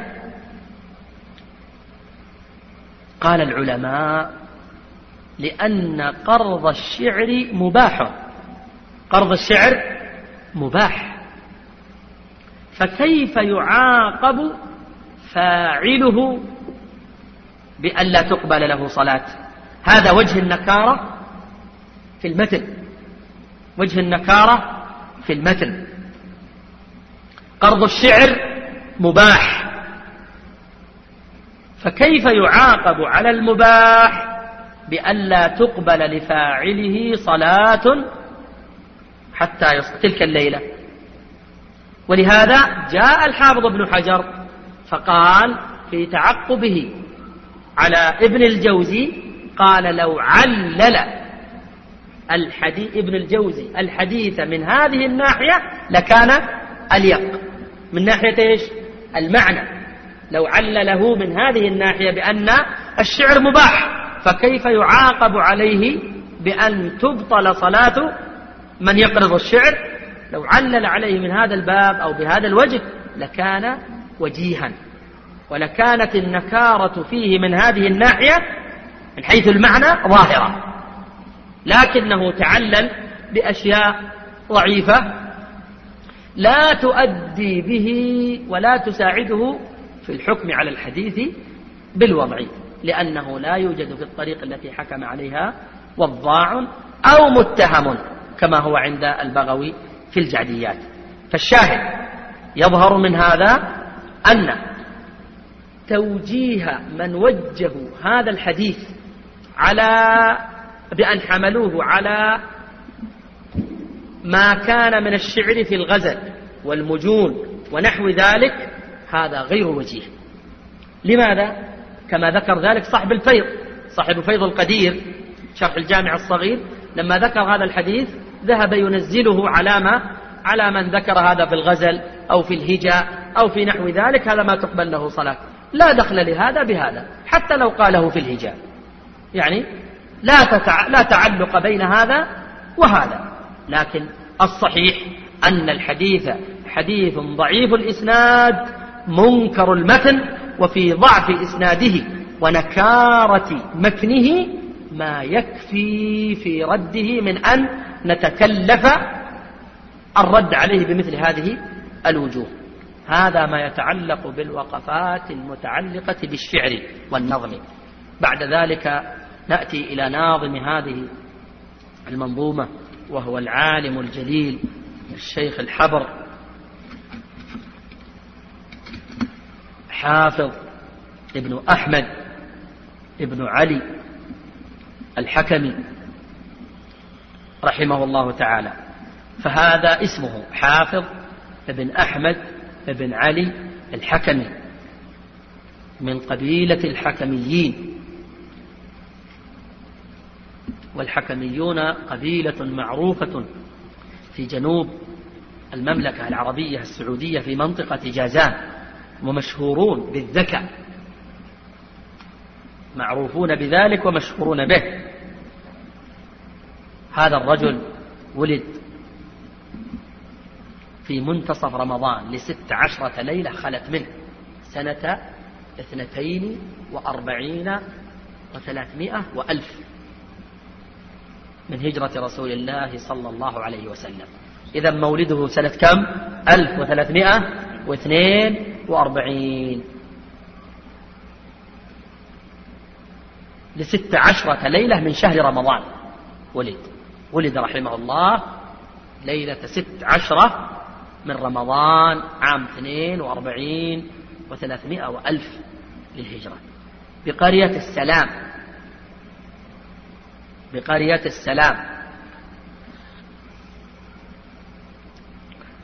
قال العلماء لأن قرض الشعر مباح. قرض الشعر مباح. فكيف يعاقب فاعله بأن لا تقبل له صلاة؟ هذا وجه النكارة في المتن. وجه النكارة في المتن. قرض الشعر مباح. فكيف يعاقب على المباح بألا تقبل لفاعله صلاة حتى يصل تلك الليلة؟ ولهذا جاء الحافظ ابن حجر فقال في تعقبه على ابن الجوزي قال لو علل الحديث ابن الجوزي الحديث من هذه الناحية لكان أليق. من ناحية إيش؟ المعنى. لو علله من هذه الناحية بأن الشعر مباح فكيف يعاقب عليه بأن تبطل صلاة من يقرض الشعر؟ لو علل عليه من هذا الباب أو بهذا الوجه لكان وجيها ولكانت النكارة فيه من هذه الناحية من حيث المعنى ظاهرة لكنه تعلل بأشياء ضعيفة لا تؤدي به ولا تساعده في الحكم على الحديث بالوضع لأنه لا يوجد في الطريق التي حكم عليها وضاع أو متهم كما هو عند البغوي في الجعديات. فالشاهد يظهر من هذا أن توجيه من وجهوا هذا الحديث على بأن حملوه على ما كان من الشعر في الغزل والمجون ونحو ذلك هذا غير وجيه. لماذا؟ كما ذكر ذلك صاحب الفيض صاحب فيض القدير شرح الجامع الصغير. لما ذكر هذا الحديث ذهب ينزله على ما؟ على من ذكر هذا في الغزل أو في الهجاء أو في نحو ذلك. هذا ما تقبل له صلاة. لا دخل لهذا بهذا حتى لو قاله في الهجاء. يعني لا, تتع... لا تعلق بين هذا وهذا. لكن الصحيح أن الحديث حديث ضعيف الإسناد. منكر المتن وفي ضعف إسناده ونكارة متنه ما يكفي في رده من أن نتكلف الرد عليه بمثل هذه الوجوه. هذا ما يتعلق بالوقفات المتعلقة بالشعر والنظم. بعد ذلك نأتي إلى ناظم هذه المنظومة وهو العالم الجليل الشيخ الحبر حافظ ابن أحمد ابن علي الحكمي رحمه الله تعالى. فهذا اسمه حافظ ابن أحمد ابن علي الحكمي من قبيلة الحكميين. والحكميون قبيلة معروفة في جنوب المملكة العربية السعودية في منطقة جازان. ومشهورون بالذكاء. معروفون بذلك ومشهورون به. هذا الرجل ولد في منتصف رمضان لست عشرة ليلة خلت منه. سنة اثنتين وأربعين وثلاثمائة وألف. من هجرة رسول الله صلى الله عليه وسلم. إذا مولده سنة كم؟ ألف وثلاثمائة واثنين وأربعين. لست عشرة ليلة من شهر رمضان. ولد. ولد رحمه الله ليلة ست عشرة من رمضان عام اثنين وأربعين وثلاثمائة وألف للهجرة. بقرية السلام. بقرية السلام.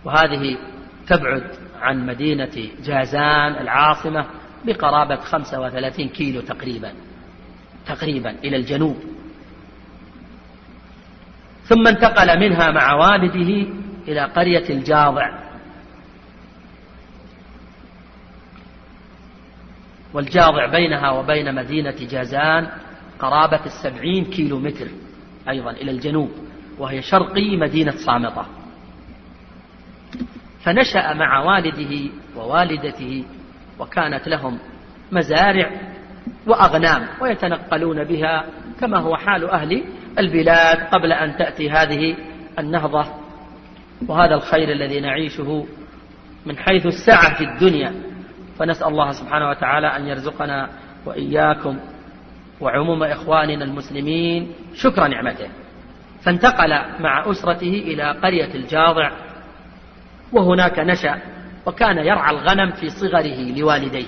وهذه تبعد عن مدينة جازان العاصمة بقرابة 35 كيلو تقريبا تقريبا إلى الجنوب. ثم انتقل منها مع والده إلى قرية الجاضع. والجاضع بينها وبين مدينة جازان قرابة السبعين كيلو متر أيضا إلى الجنوب وهي شرقي مدينة صامطة فنشأ مع والده ووالدته وكانت لهم مزارع وأغنام ويتنقلون بها كما هو حال أهل البلاد قبل أن تأتي هذه النهضة. وهذا الخير الذي نعيشه من حيث السعة في الدنيا. فنسأل الله سبحانه وتعالى أن يرزقنا وإياكم وعموم إخواننا المسلمين شكر نعمته. فانتقل مع أسرته إلى قرية الجاضع وهناك نشأ وكان يرعى الغنم في صغره لوالديه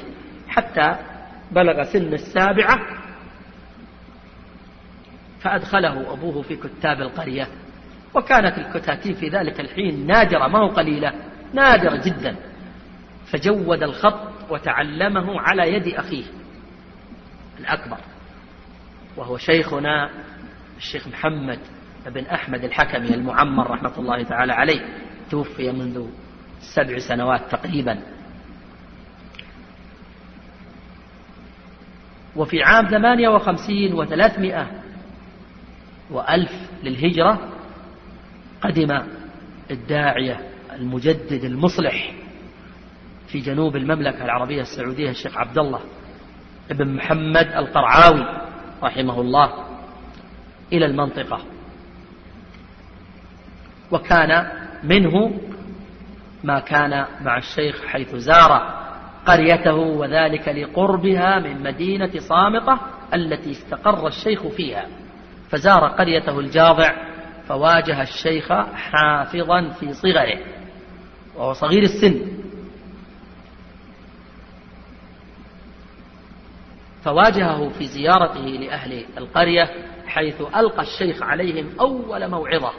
حتى بلغ سن السابعة فأدخله أبوه في كتاب القرية وكانت الكتاتيب في ذلك الحين نادرة ما هو قليلة نادرة جدا. فجود الخط وتعلمه على يد أخيه الأكبر وهو شيخنا الشيخ محمد بن أحمد الحكمي المعمر رحمة الله تعالى عليه. توفي منذ سبع سنوات تقريبا. وفي عام ثمانية وخمسين وثلاثمائة وألف للهجرة قدم الداعية المجدد المصلح في جنوب المملكة العربية السعودية الشيخ عبد الله بن محمد القرعاوي رحمه الله إلى المنطقة. وكان منه ما كان مع الشيخ حيث زار قريته وذلك لقربها من مدينة صامطة التي استقر الشيخ فيها. فزار قريته الجاضع فواجه الشيخ حافظا في صغره وهو صغير السن. فواجهه في زيارته لأهل القرية حيث ألقى الشيخ عليهم أول موعظة.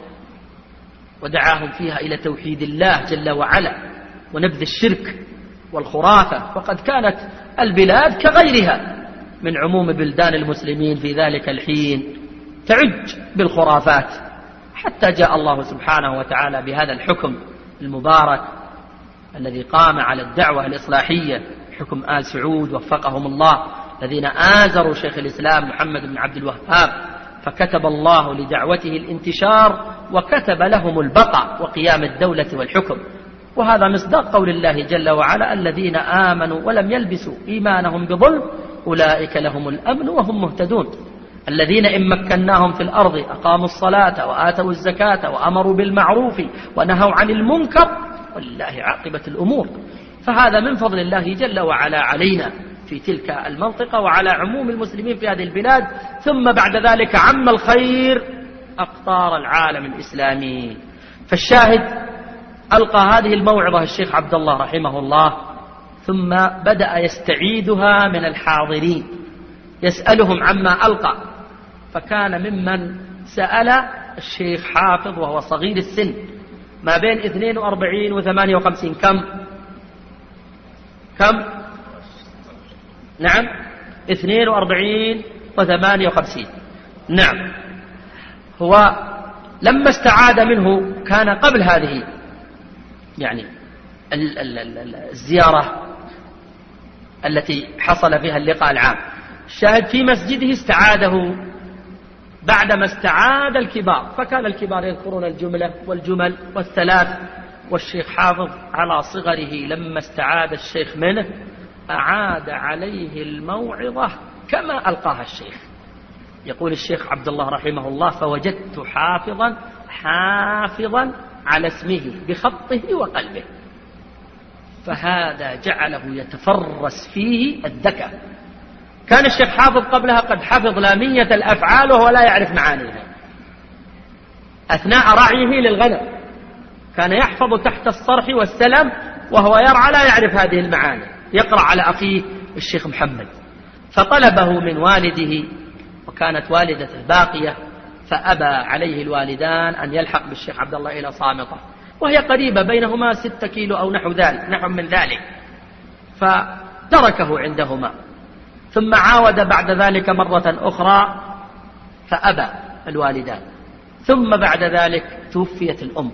ودعاهم فيها إلى توحيد الله جل وعلا ونبذ الشرك والخرافة فقد كانت البلاد كغيرها من عموم بلدان المسلمين في ذلك الحين تعج بالخرافات حتى جاء الله سبحانه وتعالى بهذا الحكم المبارك الذي قام على الدعوة الإصلاحية حكم آل سعود وفقهم الله الذين آزروا شيخ الإسلام محمد بن عبد الوهاب فكتب الله لدعوته الانتشار وكتب لهم البقاء وقيام الدولة والحكم. وهذا مصداق قول الله جل وعلا الذين آمنوا ولم يلبسوا إيمانهم بظلم أولئك لهم الأمن وهم مهتدون. الذين إن مكناهم في الأرض أقاموا الصلاة وآتوا الزكاة وأمروا بالمعروف ونهوا عن المنكر ولله عاقبة الأمور. فهذا من فضل الله جل وعلا علينا. في تلك المنطقة وعلى عموم المسلمين في هذه البلاد ثم بعد ذلك عم الخير أقطار العالم الإسلامي. فالشاهد ألقى هذه الموعظة الشيخ عبد الله رحمه الله ثم بدأ يستعيدها من الحاضرين يسألهم عما ألقى. فكان ممن سأل الشيخ حافظ وهو صغير السن ما بين 42 و 58 كم؟ كم؟ نعم. 42 و 58 نعم. هو لما استعاد منه كان قبل هذه يعني الزيارة التي حصل فيها اللقاء العام. الشاهد في مسجده استعاده بعدما استعاد الكبار. فكان الكبار يذكرون الجملة والجمل والثلاث والشيخ حافظ على صغره لما استعاد الشيخ منه. أعاد عليه الموعظة كما ألقاها الشيخ. يقول الشيخ عبد الله رحمه الله فوجدت حافظا حافظا على اسمه بخطه وقلبه. فهذا جعله يتفرس فيه الذكاء كان الشيخ حافظ قبلها قد حفظ لامية الأفعال وهو لا يعرف معانيها. أثناء رعيه للغنم كان يحفظ تحت الصرح والسلم وهو يرعى لا يعرف هذه المعاني. يقرأ على أخيه الشيخ محمد فطلبه من والده وكانت والدته باقية فأبى عليه الوالدان أن يلحق بالشيخ عبد الله إلى صامطة وهي قريبة بينهما ستة كيلو أو نحو ذلك نحو من ذلك فتركه عندهما ثم عاود بعد ذلك مرة أخرى فأبى الوالدان ثم بعد ذلك توفيت الأم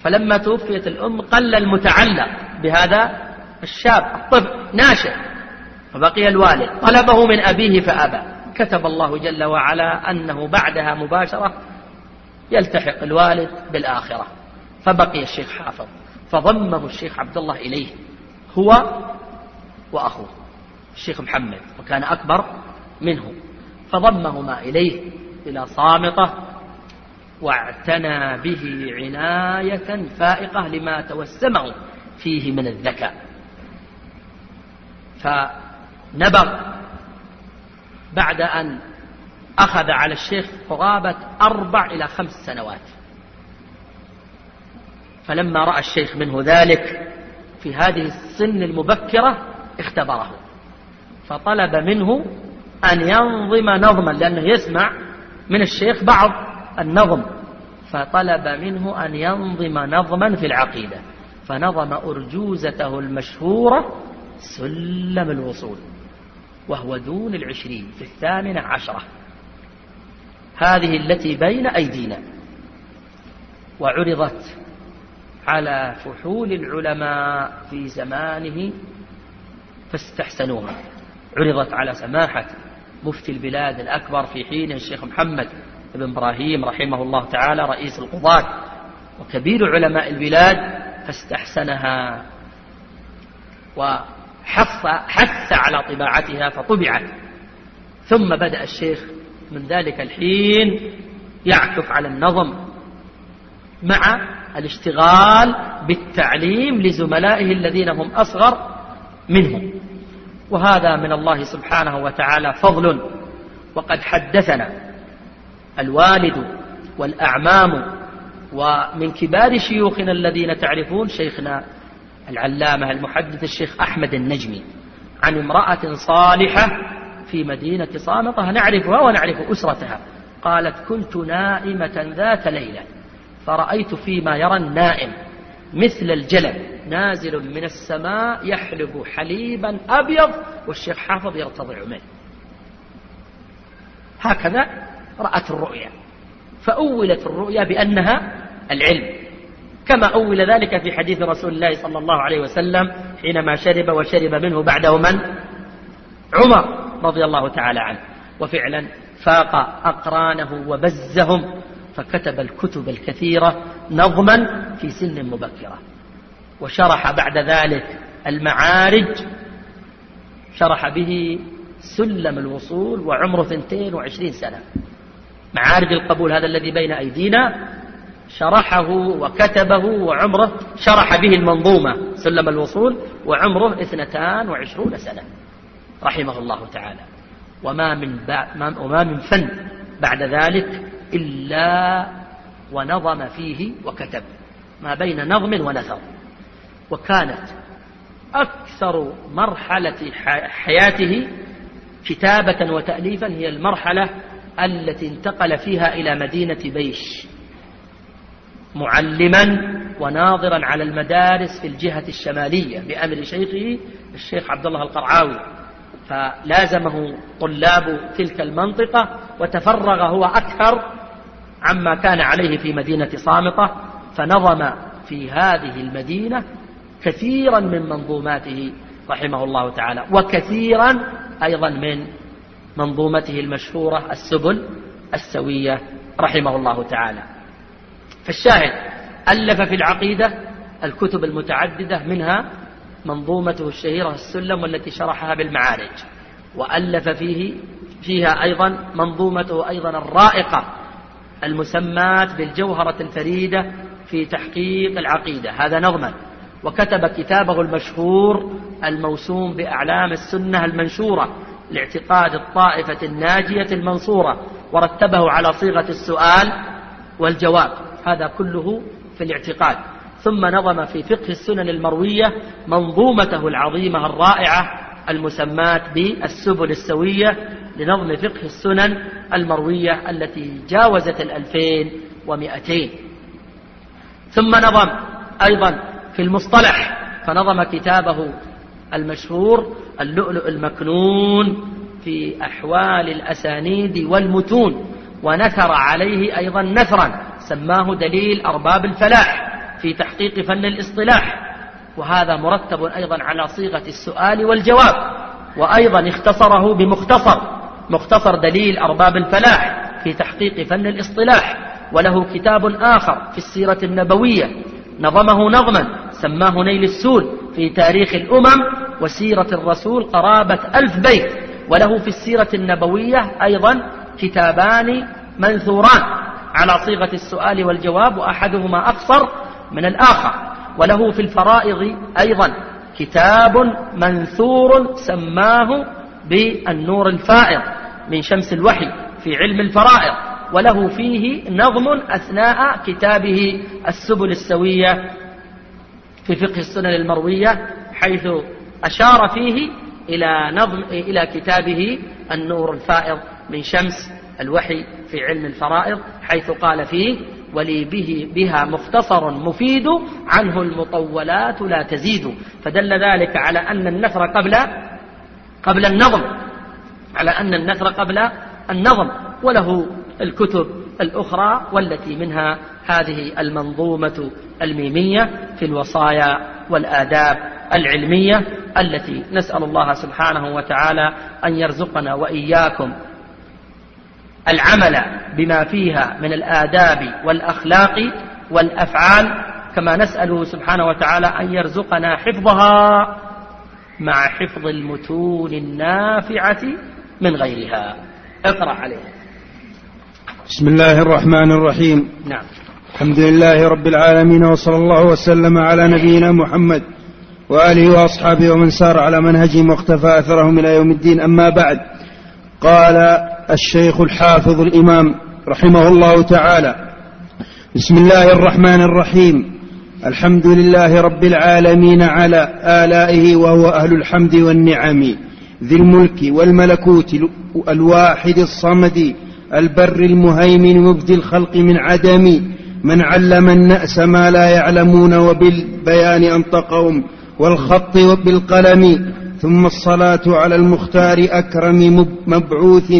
فلما توفيت الأم قل المتعلق بهذا الشاب الطفل ناشئ فبقي الوالد. طلبه من أبيه فأبى. كتب الله جل وعلا أنه بعدها مباشرة يلتحق الوالد بالآخرة. فبقي الشيخ حافظ. فضمه الشيخ عبد الله إليه هو وأخوه الشيخ محمد وكان أكبر منه. فضمهما إليه إلى صامطة واعتنى به عناية فائقة لما توسمه فيه من الذكاء. فنبغ بعد أن أخذ على الشيخ قرابة أربع إلى خمس سنوات. فلما رأى الشيخ منه ذلك في هذه السن المبكرة اختبره. فطلب منه أن ينظم نظما لأنه يسمع من الشيخ بعض النظم. فطلب منه أن ينظم نظما في العقيدة. فنظم أرجوزته المشهورة سلم الوصول وهو دون العشرين في الثامنة عشرة. هذه التي بين أيدينا وعرضت على فحول العلماء في زمانه فاستحسنوها. عرضت على سماحة مفتي البلاد الأكبر في حينه الشيخ محمد بن إبراهيم رحمه الله تعالى رئيس القضاة وكبير علماء البلاد فاستحسنها. وحث حث على طباعتها فطبعت. ثم بدأ الشيخ من ذلك الحين يعكف على النظم مع الاشتغال بالتعليم لزملائه الذين هم أصغر منه وهذا من الله سبحانه وتعالى فضل. وقد حدثنا الوالد والأعمام ومن كبار شيوخنا الذين تعرفون شيخنا العلامة المحدث الشيخ أحمد النجمي عن امرأة صالحة في مدينة صامتة نعرفها ونعرف أسرتها. قالت كنت نائمة ذات ليلة فرأيت فيما يرى النائم مثل الجلب نازل من السماء يحلب حليبا أبيض والشيخ حافظ يرتضع منه. هكذا رأت الرؤيا فأولت الرؤيا بأنها العلم. كما أول ذلك في حديث رسول الله صلى الله عليه وسلم حينما شرب وشرب منه بعده من عمر رضي الله تعالى عنه. وفعلا فاق أقرانه وبزهم فكتب الكتب الكثيرة نظما في سن مبكرة. وشرح بعد ذلك المعارج شرح به سلم الوصول وعمره 22 سنة. معارج القبول هذا الذي بين أيدينا شرحه وكتبه وعمره شرح به المنظومة. سلم الوصول. وعمره اثنتان وعشرون سنة. رحمه الله تعالى. وما من, وما من فن بعد ذلك إلا ونظم فيه وكتب. ما بين نظم ونثر. وكانت أكثر مرحلة حياته كتابة وتأليفا هي المرحلة التي انتقل فيها إلى مدينة بيش. معلما وناظرا على المدارس في الجهة الشمالية بأمر شيخه الشيخ عبد الله القرعاوي. فلازمه طلاب تلك المنطقة وتفرغ هو أكثر عما كان عليه في مدينة صامطة فنظم في هذه المدينة كثيرا من منظوماته رحمه الله تعالى وكثيرا أيضا من منظومته المشهورة السبل السوية رحمه الله تعالى. فالشاهد ألف في العقيدة الكتب المتعددة منها منظومته الشهيرة السلم والتي شرحها بالمعارج وألف فيه فيها أيضا منظومته أيضا الرائقة المسمات بالجوهرة الفريدة في تحقيق العقيدة هذا نظما وكتب كتابه المشهور الموسوم بأعلام السنة المنشورة لاعتقاد الطائفة الناجية المنصورة ورتبه على صيغة السؤال والجواب. هذا كله في الاعتقاد. ثم نظم في فقه السنن المروية منظومته العظيمة الرائعة المسمات بالسبل السوية لنظم فقه السنن المروية التي جاوزت الألفين ومئتين. ثم نظم أيضا في المصطلح فنظم كتابه المشهور اللؤلؤ المكنون في أحوال الأسانيد والمتون ونثر عليه أيضا نثرا سماه دليل أرباب الفلاح في تحقيق فن الاصطلاح وهذا مرتب أيضا على صيغة السؤال والجواب وأيضا اختصره بمختصر مختصر دليل أرباب الفلاح في تحقيق فن الاصطلاح وله كتاب آخر في السيرة النبوية نظمه نظما سماه نيل السول في تاريخ الأمم وسيرة الرسول قرابة ألف بيت وله في السيرة النبوية أيضا كتابان منثوران. على صيغة السؤال والجواب وأحدهما أقصر من الآخر. وله في الفرائض أيضا كتاب منثور سماه بالنور الفائض من شمس الوحي في علم الفرائض. وله فيه نظم أثناء كتابه السبل السوية في فقه السنن المروية حيث أشار فيه إلى نظم إلى كتابه النور الفائض من شمس الوحي في علم الفرائض حيث قال فيه ولي به بها مختصر مفيد عنه المطولات لا تزيد. فدل ذلك على أن النثر قبل قبل النظم على أن النثر قبل النظم وله الكتب الأخرى والتي منها هذه المنظومة الميمية في الوصايا والآداب العلمية التي نسأل الله سبحانه وتعالى أن يرزقنا وإياكم العمل بما فيها من الآداب والأخلاق والأفعال كما نسأله سبحانه وتعالى أن يرزقنا حفظها مع حفظ المتون النافعة من غيرها. اقرأ عليه. بسم الله الرحمن الرحيم. نعم. الحمد لله رب العالمين وصلى الله وسلم على نبينا محمد وآله وأصحابه ومن سار على منهجهم واقتفى أثرهم إلى يوم الدين. أما بعد قال الشيخ الحافظ الإمام رحمه الله تعالى. بسم الله الرحمن الرحيم. الحمد لله رب العالمين على آلائه وهو أهل الحمد والنعم. ذي الملك والملكوت الواحد الصمد البر المهيمن مبدي الخلق من عدم. من علم النأس ما لا يعلمون وبالبيان أنطقهم والخط بالقلم. ثم الصلاة على المختار أكرم مبعوث.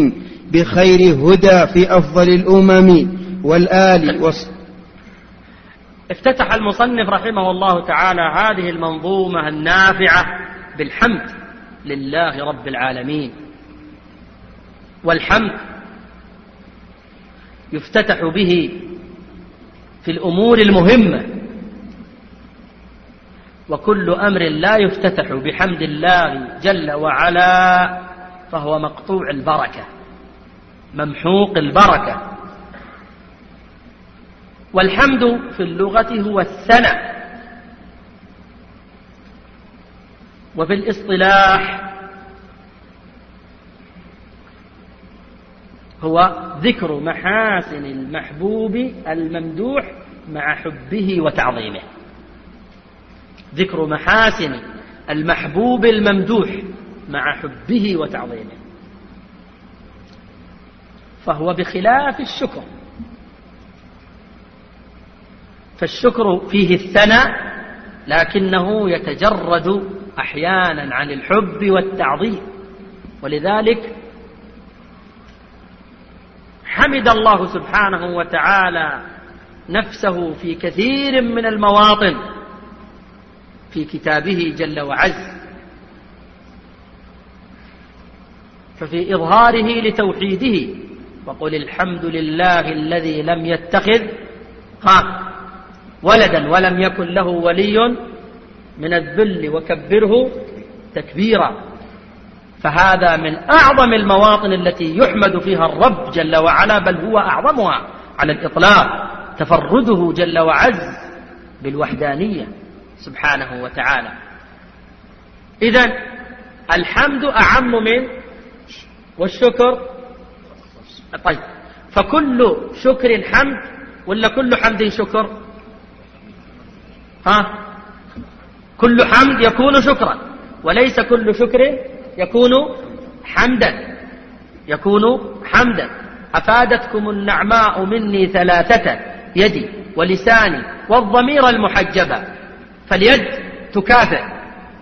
بخير هدى في أفضل الأمم. والآل وص... افتتح المصنف رحمه الله تعالى هذه المنظومة النافعة بالحمد لله رب العالمين. والحمد يفتتح به في الأمور المهمة. وكل أمر لا يفتتح بحمد الله جل وعلا فهو مقطوع البركة. ممحوق البركة. والحمد في اللغة هو الثناء. وفي الاصطلاح هو ذكر محاسن المحبوب الممدوح مع حبه وتعظيمه. ذكر محاسن المحبوب الممدوح مع حبه وتعظيمه. فهو بخلاف الشكر. فالشكر فيه الثناء لكنه يتجرد أحيانا عن الحب والتعظيم. ولذلك حمد الله سبحانه وتعالى نفسه في كثير من المواطن في كتابه جل وعز. ففي إظهاره لتوحيده وقل الحمد لله الذي لم يتخذ ها ولدا ولم يكن له ولي من الذل وكبره تكبيرا. فهذا من أعظم المواطن التي يحمد فيها الرب جل وعلا بل هو أعظمها على الإطلاق تفرده جل وعز بالوحدانية سبحانه وتعالى. إذا الحمد أعم من والشكر طيب. فكل شكر حمد ولا كل حمد شكر؟ ها؟ كل حمد يكون شكرا وليس كل شكر يكون حمدا. يكون حمدا. أفادتكم النعماء مني ثلاثة يدي ولساني والضمير المحجبة. فاليد تكافئ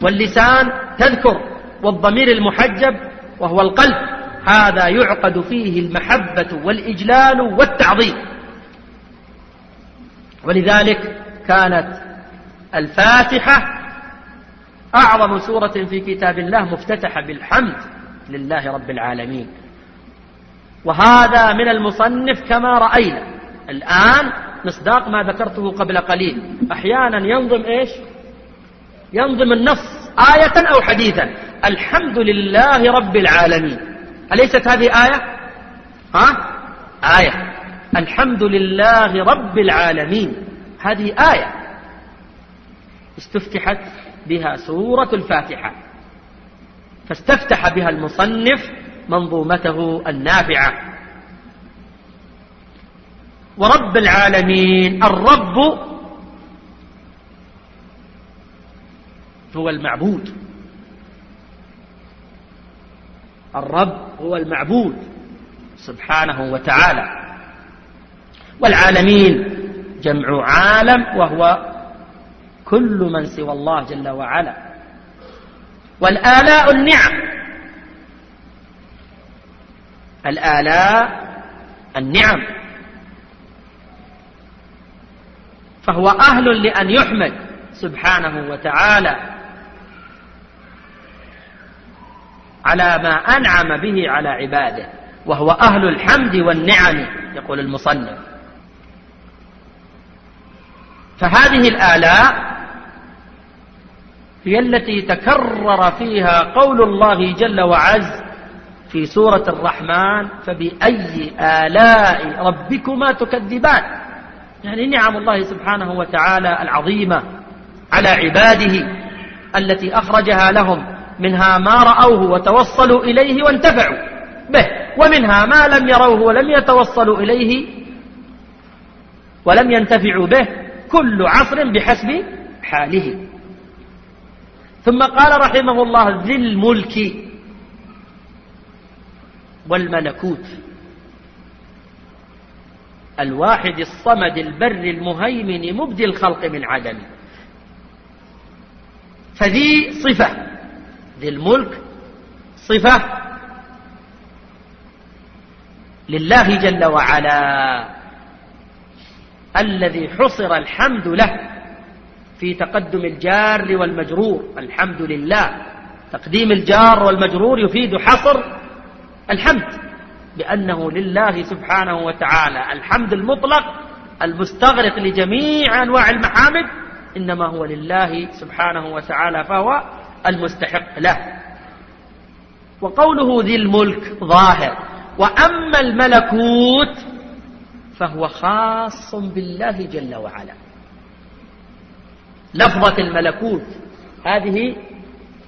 واللسان تذكر والضمير المحجب وهو القلب. هذا يعقد فيه المحبة والإجلال والتعظيم. ولذلك كانت الفاتحة أعظم سورة في كتاب الله مفتتحة بالحمد لله رب العالمين. وهذا من المصنف كما رأينا. الآن مصداق ما ذكرته قبل قليل. أحيانا ينظم إيش؟ ينظم النص آية أو حديثا. الحمد لله رب العالمين. أليست هذه آية؟ ها؟ آية. الحمد لله رب العالمين. هذه آية استفتحت بها سورة الفاتحة. فاستفتح بها المصنف منظومته النافعة. ورب العالمين الرب هو المعبود. الرب هو المعبود سبحانه وتعالى. والعالمين جمع عالم وهو كل من سوى الله جل وعلا. والآلاء النعم. الآلاء النعم. فهو أهل لأن يحمد سبحانه وتعالى. على ما أنعم به على عباده وهو أهل الحمد والنعم يقول المصنف. فهذه الآلاء هي التي تكرر فيها قول الله جل وعز في سورة الرحمن فبأي آلاء ربكما تكذبان؟ يعني نعم الله سبحانه وتعالى العظيمة على عباده التي أخرجها لهم منها ما رأوه وتوصلوا إليه وانتفعوا. به. ومنها ما لم يروه ولم يتوصلوا إليه ولم ينتفعوا به كل عصر بحسب حاله. ثم قال رحمه الله ذي الملك والملكوت الواحد الصمد البر المهيمن مبدي الخلق من عدم. فذي صفة. ذي الملك صفة لله جل وعلا الذي حصر الحمد له في تقدم الجار والمجرور. الحمد لله. تقديم الجار والمجرور يفيد حصر الحمد بأنه لله سبحانه وتعالى. الحمد المطلق المستغرق لجميع أنواع المحامد إنما هو لله سبحانه وتعالى فهو المستحق له. وقوله ذي الملك ظاهر. وأما الملكوت فهو خاص بالله جل وعلا. لفظة الملكوت هذه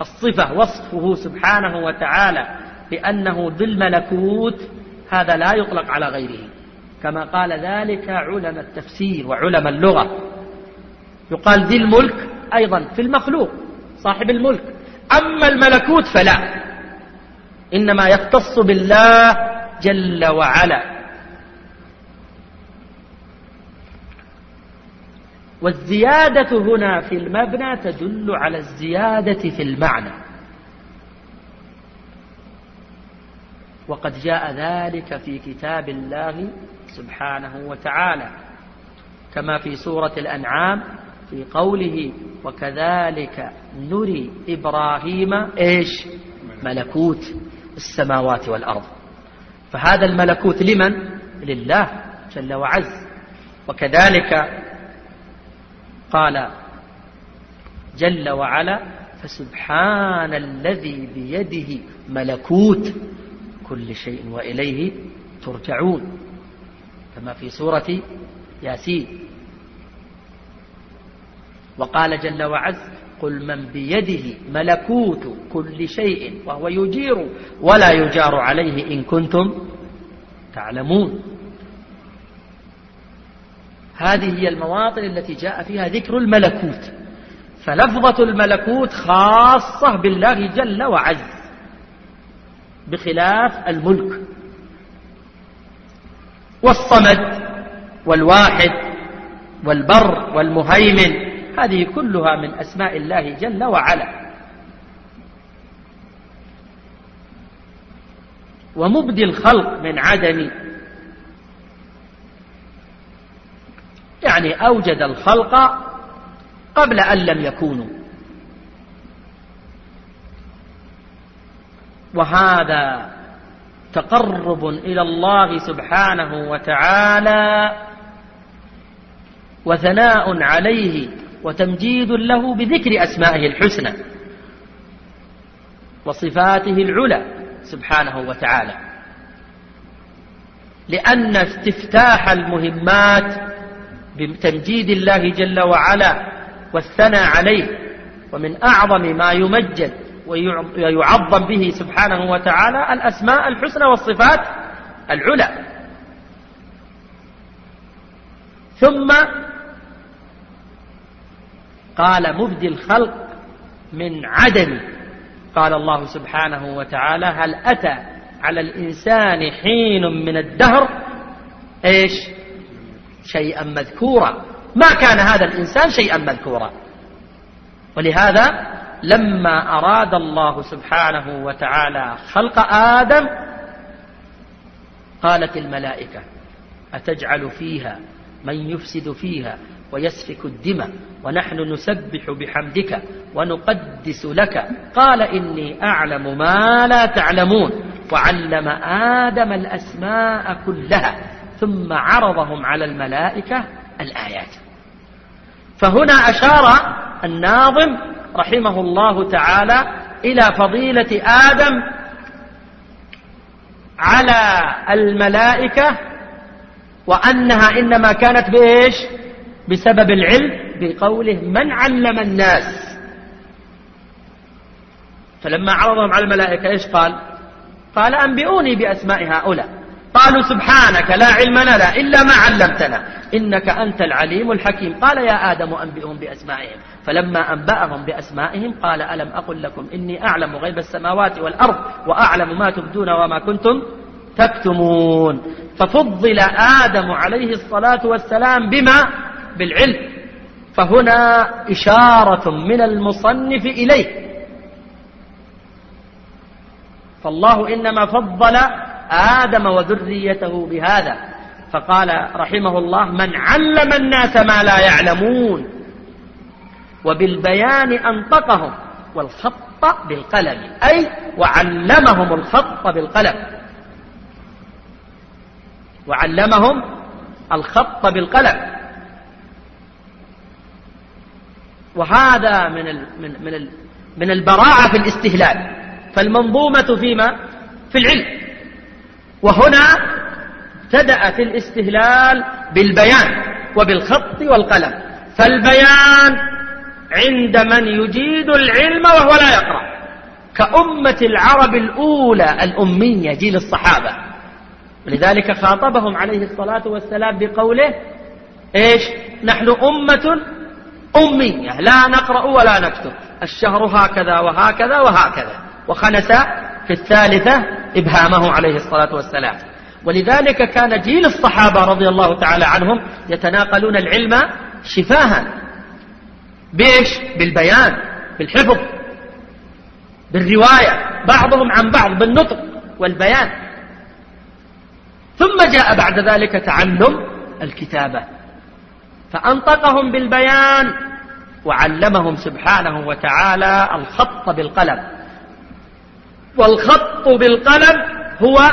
الصفة وصفه سبحانه وتعالى بأنه ذو الملكوت هذا لا يطلق على غيره. كما قال ذلك علماء التفسير وعلماء اللغة. يقال ذي الملك أيضا في المخلوق. صاحب الملك. أما الملكوت فلا. إنما يختص بالله جل وعلا. والزيادة هنا في المبنى تدل على الزيادة في المعنى. وقد جاء ذلك في كتاب الله سبحانه وتعالى. كما في سورة الأنعام في قوله وكذلك نري إبراهيم إيش؟ ملكوت السماوات والأرض. فهذا الملكوت لمن؟ لله جل وعز. وكذلك قال جل وعلا فسبحان الذي بيده ملكوت كل شيء وإليه ترجعون. كما في سورة ياسين. وقال جل وعز قل من بيده ملكوت كل شيء وهو يجير ولا يجار عليه إن كنتم تعلمون. هذه هي المواطن التي جاء فيها ذكر الملكوت. فلفظة الملكوت خاصة بالله جل وعز بخلاف الملك. والصمد والواحد والبر والمهيمن هذه كلها من أسماء الله جل وعلا. ومبدي الخلق من عدم يعني أوجد الخلق قبل أن لم يكونوا. وهذا تقرب إلى الله سبحانه وتعالى وثناء عليه وتمجيد له بذكر أسمائه الحسنى وصفاته العلى سبحانه وتعالى. لأن استفتاح المهمات بتمجيد الله جل وعلا والثناء عليه ومن أعظم ما يمجد ويعظم به سبحانه وتعالى الأسماء الحسنى والصفات العلى. ثم قال مبدي الخلق من عدم قال الله سبحانه وتعالى هل أتى على الإنسان حين من الدهر؟ إيش؟ شيئا مذكورا. ما كان هذا الإنسان شيئا مذكورا. ولهذا لما أراد الله سبحانه وتعالى خلق آدم قالت الملائكة أتجعل فيها من يفسد فيها؟ ويسفك الدماء ونحن نسبح بحمدك ونقدس لك. قال إني أعلم ما لا تعلمون. وعلم آدم الأسماء كلها ثم عرضهم على الملائكة الآيات. فهنا أشار الناظم رحمه الله تعالى إلى فضيلة آدم على الملائكة وأنها إنما كانت بإيش؟ بسبب العلم بقوله من علم الناس. فلما عرضهم على الملائكة إيش قال؟ قال أنبئوني بأسماء هؤلاء. قالوا سبحانك لا علم لنا إلا ما علمتنا. إنك أنت العليم الحكيم. قال يا آدم أنبئهم بأسمائهم. فلما أنبأهم بأسمائهم قال ألم أقل لكم إني أعلم غيب السماوات والأرض وأعلم ما تبدون وما كنتم تكتمون. ففضل آدم عليه الصلاة والسلام بما بالعلم فهنا إشارة من المصنف إليه. فالله إنما فضل آدم وذريته بهذا. فقال رحمه الله من علم الناس ما لا يعلمون وبالبيان أنطقهم والخط بالقلم. أي وعلمهم الخط بالقلم. وعلمهم الخط بالقلم. وهذا من ال من من ال من البراعة في الاستهلال. فالمنظومة فيما؟ في العلم. وهنا ابتدأ في الاستهلال بالبيان وبالخط والقلم. فالبيان عند من يجيد العلم وهو لا يقرأ. كأمة العرب الأولى الأمية جيل الصحابة. لذلك خاطبهم عليه الصلاة والسلام بقوله إيش؟ نحن أمة أمية لا نقرأ ولا نكتب. الشهر هكذا وهكذا وهكذا. وخنس في الثالثة إبهامه عليه الصلاة والسلام. ولذلك كان جيل الصحابة رضي الله تعالى عنهم يتناقلون العلم شفاها. بإيش؟ بالبيان بالحفظ بالرواية بعضهم عن بعض بالنطق والبيان. ثم جاء بعد ذلك تعلم الكتابة. فأنطقهم بالبيان وعلمهم سبحانه وتعالى الخط بالقلم. والخط بالقلم هو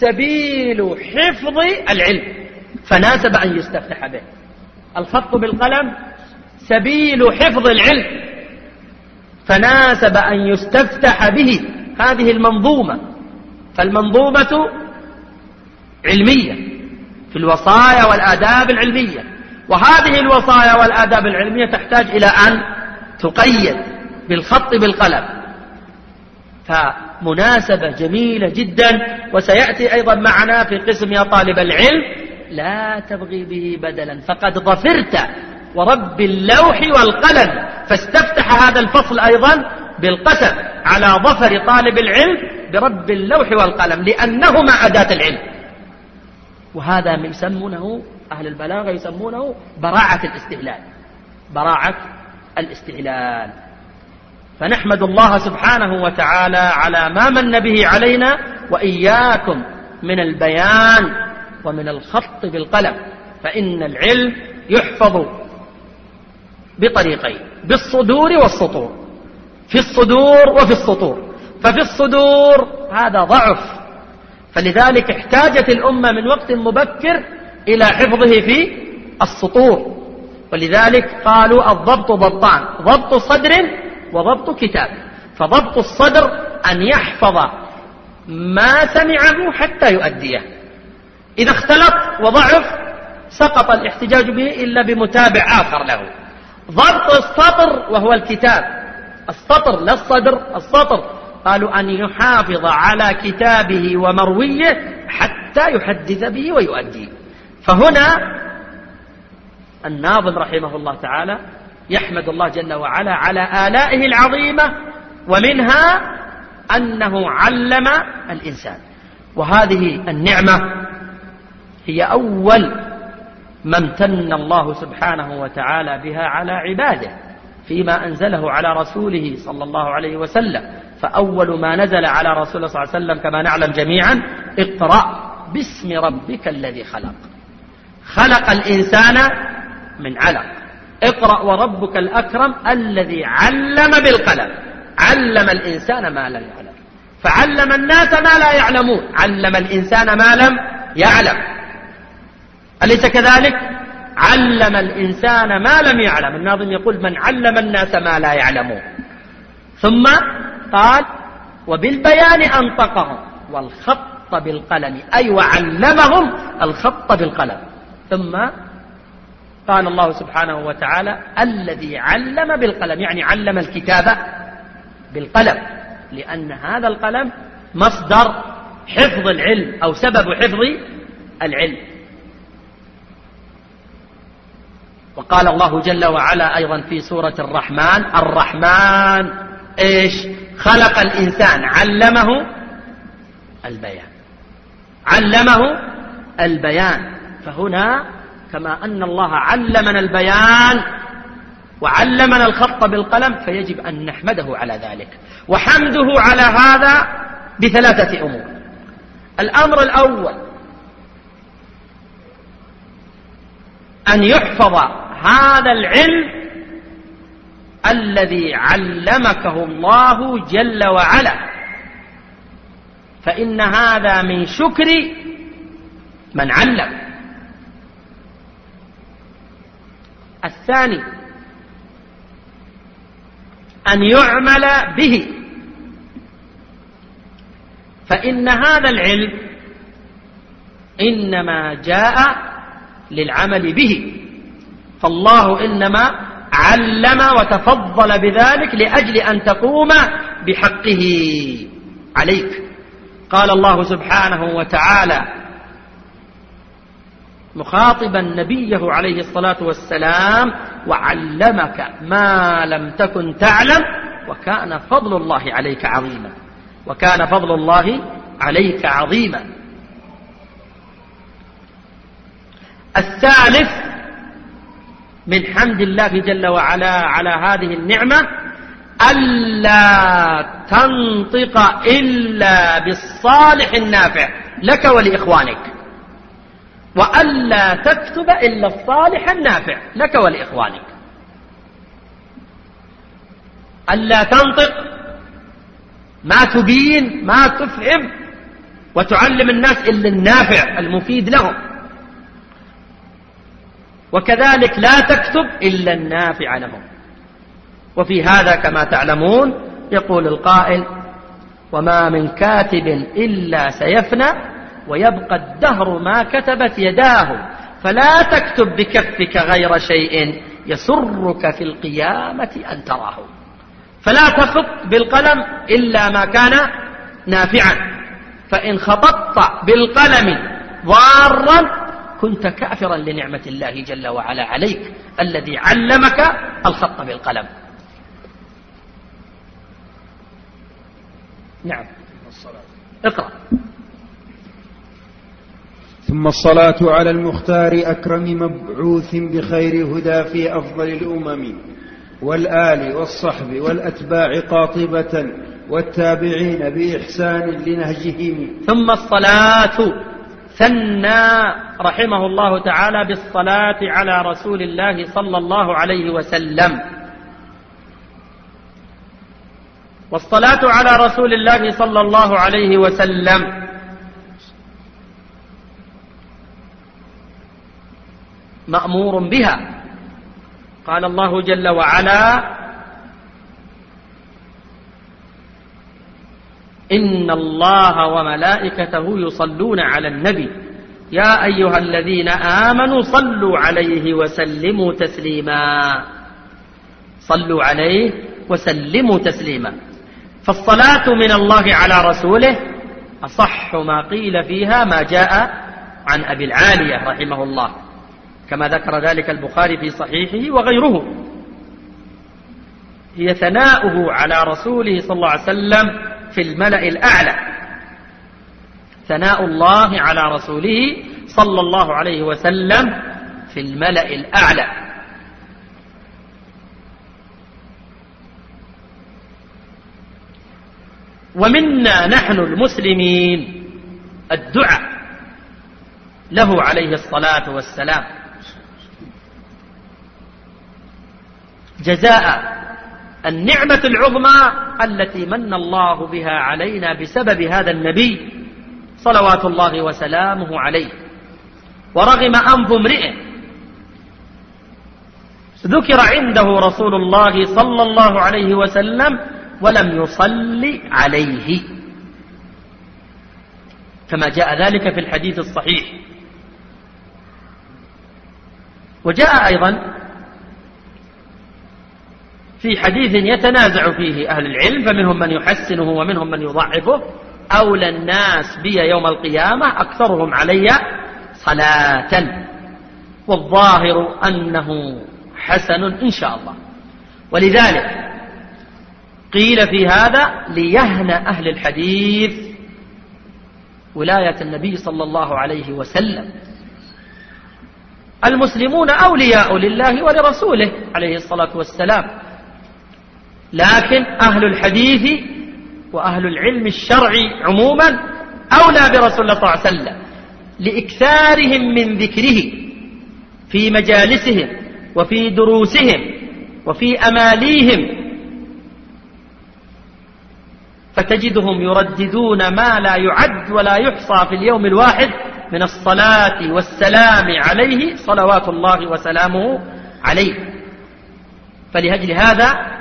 سبيل حفظ العلم فناسب أن يستفتح به. الخط بالقلم سبيل حفظ العلم فناسب أن يستفتح به هذه المنظومة. فالمنظومة علمية. في الوصايا والآداب العلمية. وهذه الوصايا والآداب العلمية تحتاج إلى أن تقيد بالخط بالقلم. فمناسبة جميلة جدا وسيأتي أيضا معنا في قسم يا طالب العلم. لا تبغي به بدلا فقد ظفرت. ورب اللوح والقلم. فاستفتح هذا الفصل أيضا بالقسم على ظفر طالب العلم برب اللوح والقلم لأنهما أداة العلم. وهذا يسمونه أهل البلاغة يسمونه براعة الاستهلال. براعة الاستهلال. فنحمد الله سبحانه وتعالى على ما من به علينا وإياكم من البيان ومن الخط بالقلم. فإن العلم يحفظ بطريقين بالصدور والسطور. في الصدور وفي السطور. ففي الصدور هذا ضعف. فلذلك احتاجت الأمة من وقت مبكر إلى حفظه في السطور. ولذلك قالوا الضبط ضبطان ضبط صدر وضبط كتاب. فضبط الصدر أن يحفظ ما سمعه حتى يؤديه. إذا اختلط وضعف سقط الاحتجاج به إلا بمتابع آخر له. ضبط السطر وهو الكتاب. السطر لا الصدر السطر قالوا أن يحافظ على كتابه ومرويه حتى يحدث به ويؤديه فهنا الناظم رحمه الله تعالى يحمد الله جل وعلا على آلائه العظيمة ومنها أنه علم الإنسان. وهذه النعمة هي أول ما امتن الله سبحانه وتعالى بها على عباده. فيما أنزله على رسوله صلى الله عليه وسلم. فأول ما نزل على رسول الله صلى الله عليه وسلم كما نعلم جميعا اقرأ باسم ربك الذي خلق. خلق الإنسان من علق. اقرأ وربك الأكرم الذي علم بالقلم. علم الإنسان ما لم يعلم. فعلم الناس ما لا يعلمون. علم الإنسان ما لم يعلم. أليس كذلك؟ علم الإنسان ما لم يعلم. الناظم يقول من علم الناس ما لا يعلمون ثم قال وبالبيان أنطقهم. والخط بالقلم. أي وعلمهم الخط بالقلم. ثم قال الله سبحانه وتعالى الذي علم بالقلم. يعني علم الكتابة بالقلم. لأن هذا القلم مصدر حفظ العلم أو سبب حفظ العلم. وقال الله جل وعلا أيضا في سورة الرحمن الرحمن إيش؟ خلق الإنسان علمه البيان. علمه البيان. فهنا كما أن الله علمنا البيان وعلمنا الخط بالقلم فيجب أن نحمده على ذلك. وحمده على هذا بثلاثة أمور. الأمر الأول أن يحفظ هذا العلم الذي علمكه الله جل وعلا. فإن هذا من شكر من علم. الثاني أن يعمل به. فإن هذا العلم إنما جاء للعمل به. فالله إنما علم وتفضل بذلك لأجل أن تقوم بحقه عليك. قال الله سبحانه وتعالى مخاطبا نبيه عليه الصلاة والسلام وعلمك ما لم تكن تعلم وكان فضل الله عليك عظيما وكان فضل الله عليك عظيما. الثالث من حمد الله جل وعلا على هذه النعمة ألا تنطق إلا بالصالح النافع لك ولإخوانك. وألا تكتب إلا الصالح النافع لك ولإخوانك. ألا تنطق ما تبين ما تفهم وتعلم الناس إلا النافع المفيد لهم. وكذلك لا تكتب إلا النافع لهم. وفي هذا كما تعلمون يقول القائل وما من كاتب إلا سيفنى ويبقى الدهر ما كتبت يداه. فلا تكتب بكفك غير شيء يسرك في القيامة أن تراه. فلا تخط بالقلم إلا ما كان نافعا. فإن خططت بالقلم ضارا كنت كافرا لنعمة الله جل وعلا عليك الذي علمك الخط بالقلم. نعم. اقرأ. ثم الصلاة على المختار أكرم مبعوث بخير هدى في أفضل الأمم والآل والصحب والأتباع قاطبة والتابعين بإحسان لنهجهم. ثم الصلاة ثنى رحمه الله تعالى بالصلاة على رسول الله صلى الله عليه وسلم. والصلاة على رسول الله صلى الله عليه وسلم. مأمور بها. قال الله جل وعلا إن الله وملائكته يصلون على النبي. يا أيها الذين آمنوا صلوا عليه وسلموا تسليما. صلوا عليه وسلموا تسليما. فالصلاة من الله على رسوله أصح ما قيل فيها ما جاء عن أبي العالية رحمه الله. كما ذكر ذلك البخاري في صحيحه وغيره. هي ثناؤه على رسوله صلى الله عليه وسلم في الملأ الأعلى. ثناء الله على رسوله صلى الله عليه وسلم في الملأ الأعلى. ومنا نحن المسلمين الدعاء له عليه الصلاة والسلام. جزاء النعمة العظمى التي من الله بها علينا بسبب هذا النبي صلوات الله وسلامه عليه. ورغم أنف امرئ ذكر عنده رسول الله صلى الله عليه وسلم ولم يصل عليه. كما جاء ذلك في الحديث الصحيح. وجاء أيضا في حديث يتنازع فيه أهل العلم فمنهم من يحسنه ومنهم من يضعفه. أولى الناس بي يوم القيامة أكثرهم علي صلاة. والظاهر أنه حسن إن شاء الله. ولذلك قيل في هذا ليهنى أهل الحديث ولاية النبي صلى الله عليه وسلم. المسلمون أولياء لله ولرسوله عليه الصلاة والسلام. لكن أهل الحديث وأهل العلم الشرعي عموما أولى برسول الله صلى الله عليه وسلم لإكثارهم من ذكره في مجالسهم وفي دروسهم وفي أماليهم. فتجدهم يرددون ما لا يعد ولا يحصى في اليوم الواحد من الصلاة والسلام عليه صلوات الله وسلامه عليه. فلهجل هذا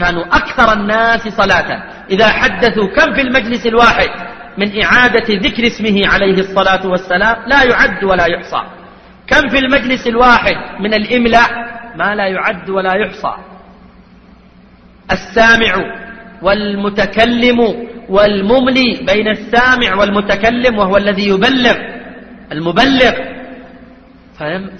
كانوا أكثر الناس صلاة. إذا حدثوا كم في المجلس الواحد من إعادة ذكر اسمه عليه الصلاة والسلام لا يعد ولا يحصى. كم في المجلس الواحد من الإملاء ما لا يعد ولا يحصى. السامع والمتكلم والمملي بين السامع والمتكلم وهو الذي يبلغ المبلغ.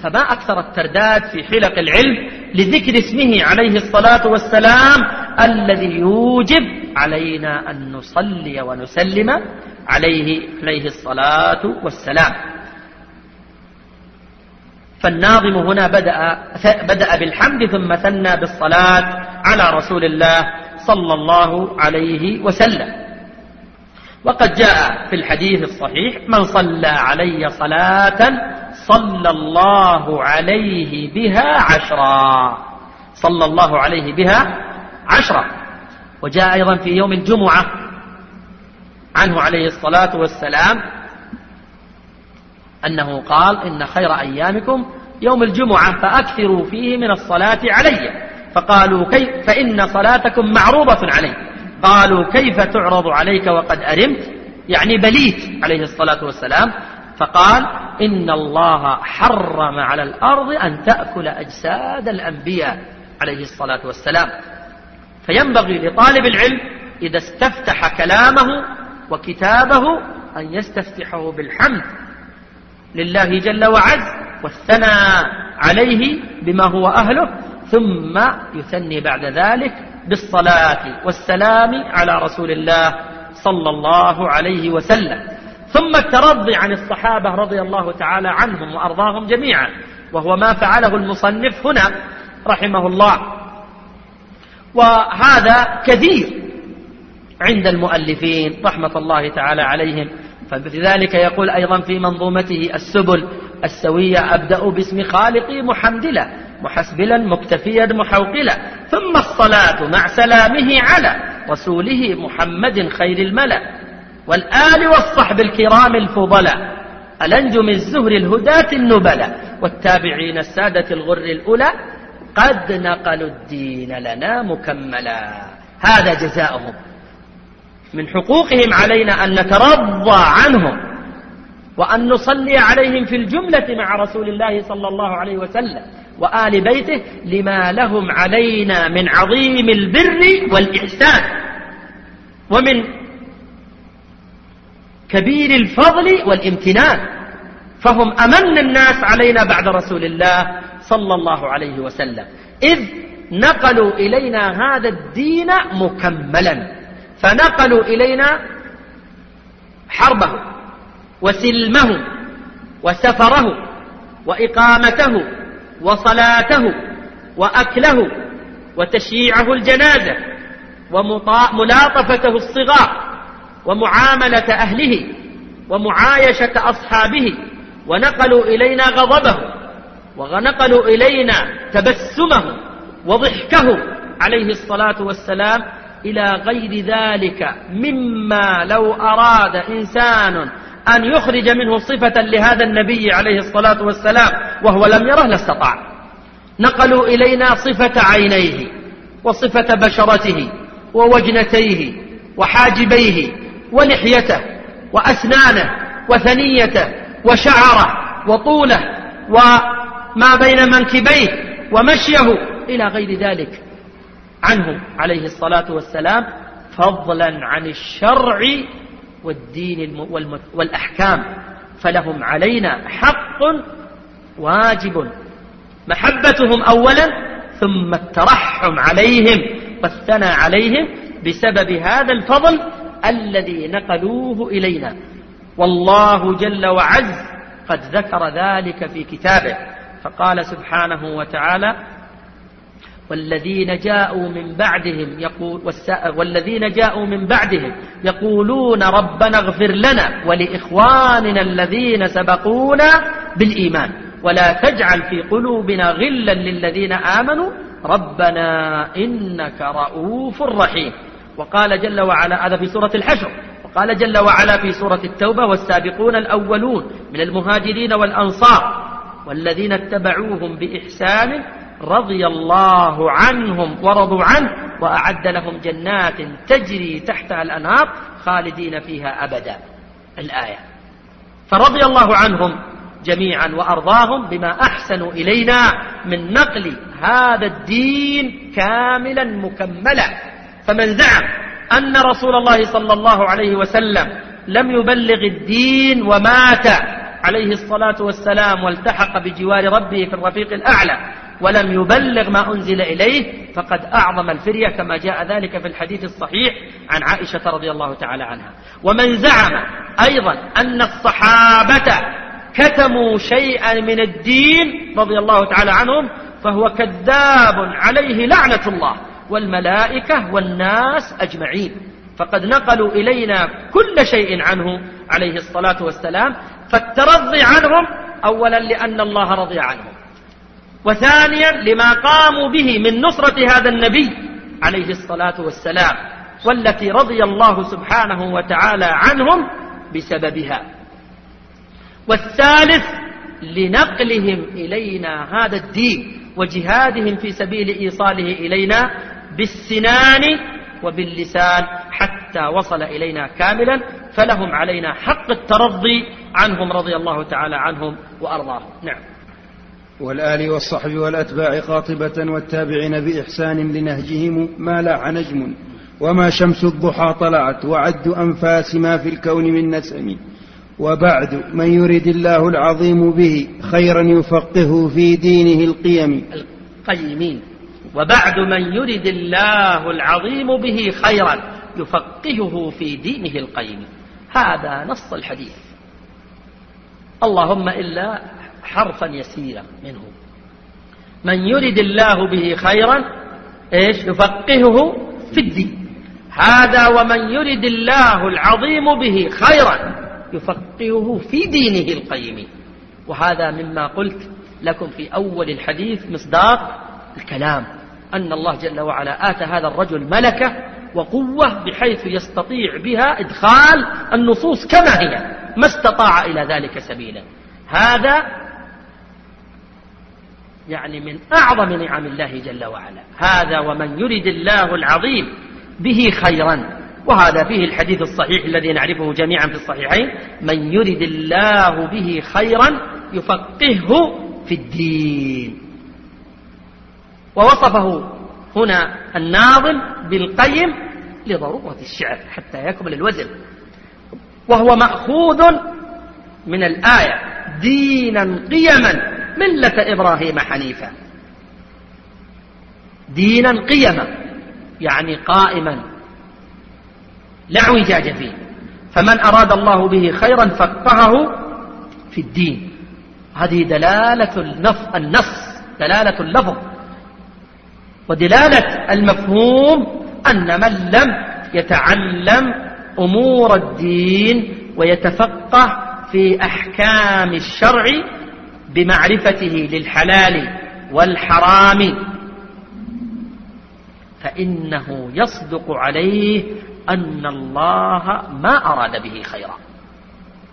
فما أكثر الترداد في حلق العلم لذكر اسمه عليه الصلاة والسلام الذي يوجب علينا أن نصلي ونسلم عليه عليه الصلاة والسلام. فالناظم هنا بدأ, بدأ بالحمد ثم ثنى بالصلاة على رسول الله صلى الله عليه وسلم. وقد جاء في الحديث الصحيح من صلى علي صلاة صلى الله عليه بها عشرا. صلى الله عليه بها عشرا. وجاء أيضا في يوم الجمعة عنه عليه الصلاة والسلام أنه قال إن خير أيامكم يوم الجمعة فأكثروا فيه من الصلاة علي. فقالوا كيف؟ فإن صلاتكم معروضة علي. قالوا كيف تعرض عليك وقد أرمت؟ يعني بليت عليه الصلاة والسلام فقال إن الله حرم على الأرض أن تأكل أجساد الأنبياء عليه الصلاة والسلام. فينبغي لطالب العلم إذا استفتح كلامه وكتابه أن يستفتحه بالحمد لله جل وعز والثناء عليه بما هو أهله ثم يثني بعد ذلك بالصلاة والسلام على رسول الله صلى الله عليه وسلم. ثم الترضي عن الصحابة رضي الله تعالى عنهم وأرضاهم جميعا. وهو ما فعله المصنف هنا رحمه الله. وهذا كثير عند المؤلفين رحمة الله تعالى عليهم. فبذلك يقول أيضا في منظومته السبل السوية أبدأ باسم خالقي محمدلا. محسبلا مكتفيا محوقلا. ثم الصلاة مع سلامه على رسوله محمد خير الملأ. والآل والصحب الكرام الفضلاء الأنجم الزهر الهداة النبلاء والتابعين السادة الغر الأولى. قد نقلوا الدين لنا مكملا. هذا جزاؤهم. من حقوقهم علينا أن نترضى عنهم. وأن نصلي عليهم في الجملة مع رسول الله صلى الله عليه وسلم. وآل بيته لما لهم علينا من عظيم البر والإحسان. ومن كبير الفضل والامتنان. فهم أمن الناس علينا بعد رسول الله صلى الله عليه وسلم. إذ نقلوا إلينا هذا الدين مكملا. فنقلوا إلينا حربه وسلمه وسفره وإقامته وصلاته وأكله وتشييعه الجنازة وملاطفته الصغار ومعاملة أهله ومعايشة أصحابه ونقلوا إلينا غضبه ونقلوا إلينا تبسمه وضحكه عليه الصلاة والسلام إلى غير ذلك مما لو أراد إنسان أن يخرج منه صفة لهذا النبي عليه الصلاة والسلام وهو لم يره لاستطاع نقلوا إلينا صفة عينيه وصفة بشرته ووجنتيه وحاجبيه ولحيته وأسنانه وثنيته وشعره وطوله وما بين منكبيه ومشيه إلى غير ذلك. عنه عليه الصلاة والسلام فضلا عن الشرع والدين والأحكام فلهم علينا حق واجب. محبتهم أولا ثم الترحم عليهم والثناء عليهم بسبب هذا الفضل الذي نقلوه إلينا. والله جل وعز قد ذكر ذلك في كتابه. فقال سبحانه وتعالى والذين جاءوا من بعدهم يقول والذين جاءوا من بعدهم يقولون ربنا اغفر لنا ولإخواننا الذين سبقونا بالإيمان. ولا تجعل في قلوبنا غلا للذين آمنوا. ربنا إنك رؤوف رحيم. وقال جل وعلا هذا في سورة الحشر. وقال جل وعلا في سورة التوبة والسابقون الأولون من المهاجرين والأنصار والذين اتبعوهم بإحسان رضي الله عنهم ورضوا عنه وأعد لهم جنات تجري تحتها الأنهار خالدين فيها أبدا. الآية. فرضي الله عنهم جميعا وأرضاهم بما أحسنوا إلينا من نقل هذا الدين كاملا مكملا. فمن زعم أن رسول الله صلى الله عليه وسلم لم يبلغ الدين ومات عليه الصلاة والسلام والتحق بجوار ربه في الرفيق الأعلى ولم يبلغ ما أنزل إليه فقد أعظم الفرية كما جاء ذلك في الحديث الصحيح عن عائشة رضي الله تعالى عنها. ومن زعم أيضا أن الصحابة كتموا شيئا من الدين رضي الله تعالى عنهم فهو كذاب عليه لعنة الله والملائكة والناس أجمعين. فقد نقلوا إلينا كل شيء عنه عليه الصلاة والسلام فالترضي عنهم أولا لأن الله رضي عنهم. وثانيا لما قاموا به من نصرة هذا النبي عليه الصلاة والسلام والتي رضي الله سبحانه وتعالى عنهم بسببها. والثالث لنقلهم إلينا هذا الدين وجهادهم في سبيل إيصاله إلينا بالسنان وباللسان حتى وصل إلينا كاملا فلهم علينا حق الترضي عنهم رضي الله تعالى عنهم وأرضاهم. نعم. والآل والصحب والأتباع قاطبة والتابعين بإحسان لنهجهم ما لاح نجم وما شمس الضحى طلعت وعد أنفاس ما في الكون من نسم وبعد من يرد الله العظيم به خيرا يفقهه في دينه القيم القيمين. وبعد من يرد الله العظيم به خيرا يفقهه في دينه القيم. هذا نص الحديث. اللهم إلا حرفا يسيرا منه. من يرد الله به خيرا إيش؟ يفقهه في الدين. هذا ومن يرد الله العظيم به خيرا يفقهه في دينه القيم. وهذا مما قلت لكم في أول الحديث مصداق الكلام أن الله جل وعلا آتى هذا الرجل ملكة وقوة بحيث يستطيع بها إدخال النصوص كما هي ما استطاع إلى ذلك سبيلا. هذا يعني من أعظم نعم الله جل وعلا. هذا ومن يرد الله العظيم به خيرا. وهذا فيه الحديث الصحيح الذي نعرفه جميعا في الصحيحين. من يرد الله به خيرا يفقهه في الدين. ووصفه هنا الناظم بالقيم لضرورة الشعر حتى يكمل الوزن. وهو مأخوذ من الآية دينا قيما. ملة إبراهيم حنيفا. دينا قيما يعني قائما. لا اعوجاج فيه. فمن أراد الله به خيرا فقهه في الدين. هذه دلالة النص دلالة اللفظ. ودلالة المفهوم أن من لم يتعلم أمور الدين ويتفقه في أحكام الشرع بمعرفته للحلال والحرام. فإنه يصدق عليه أن الله ما أراد به خيرا.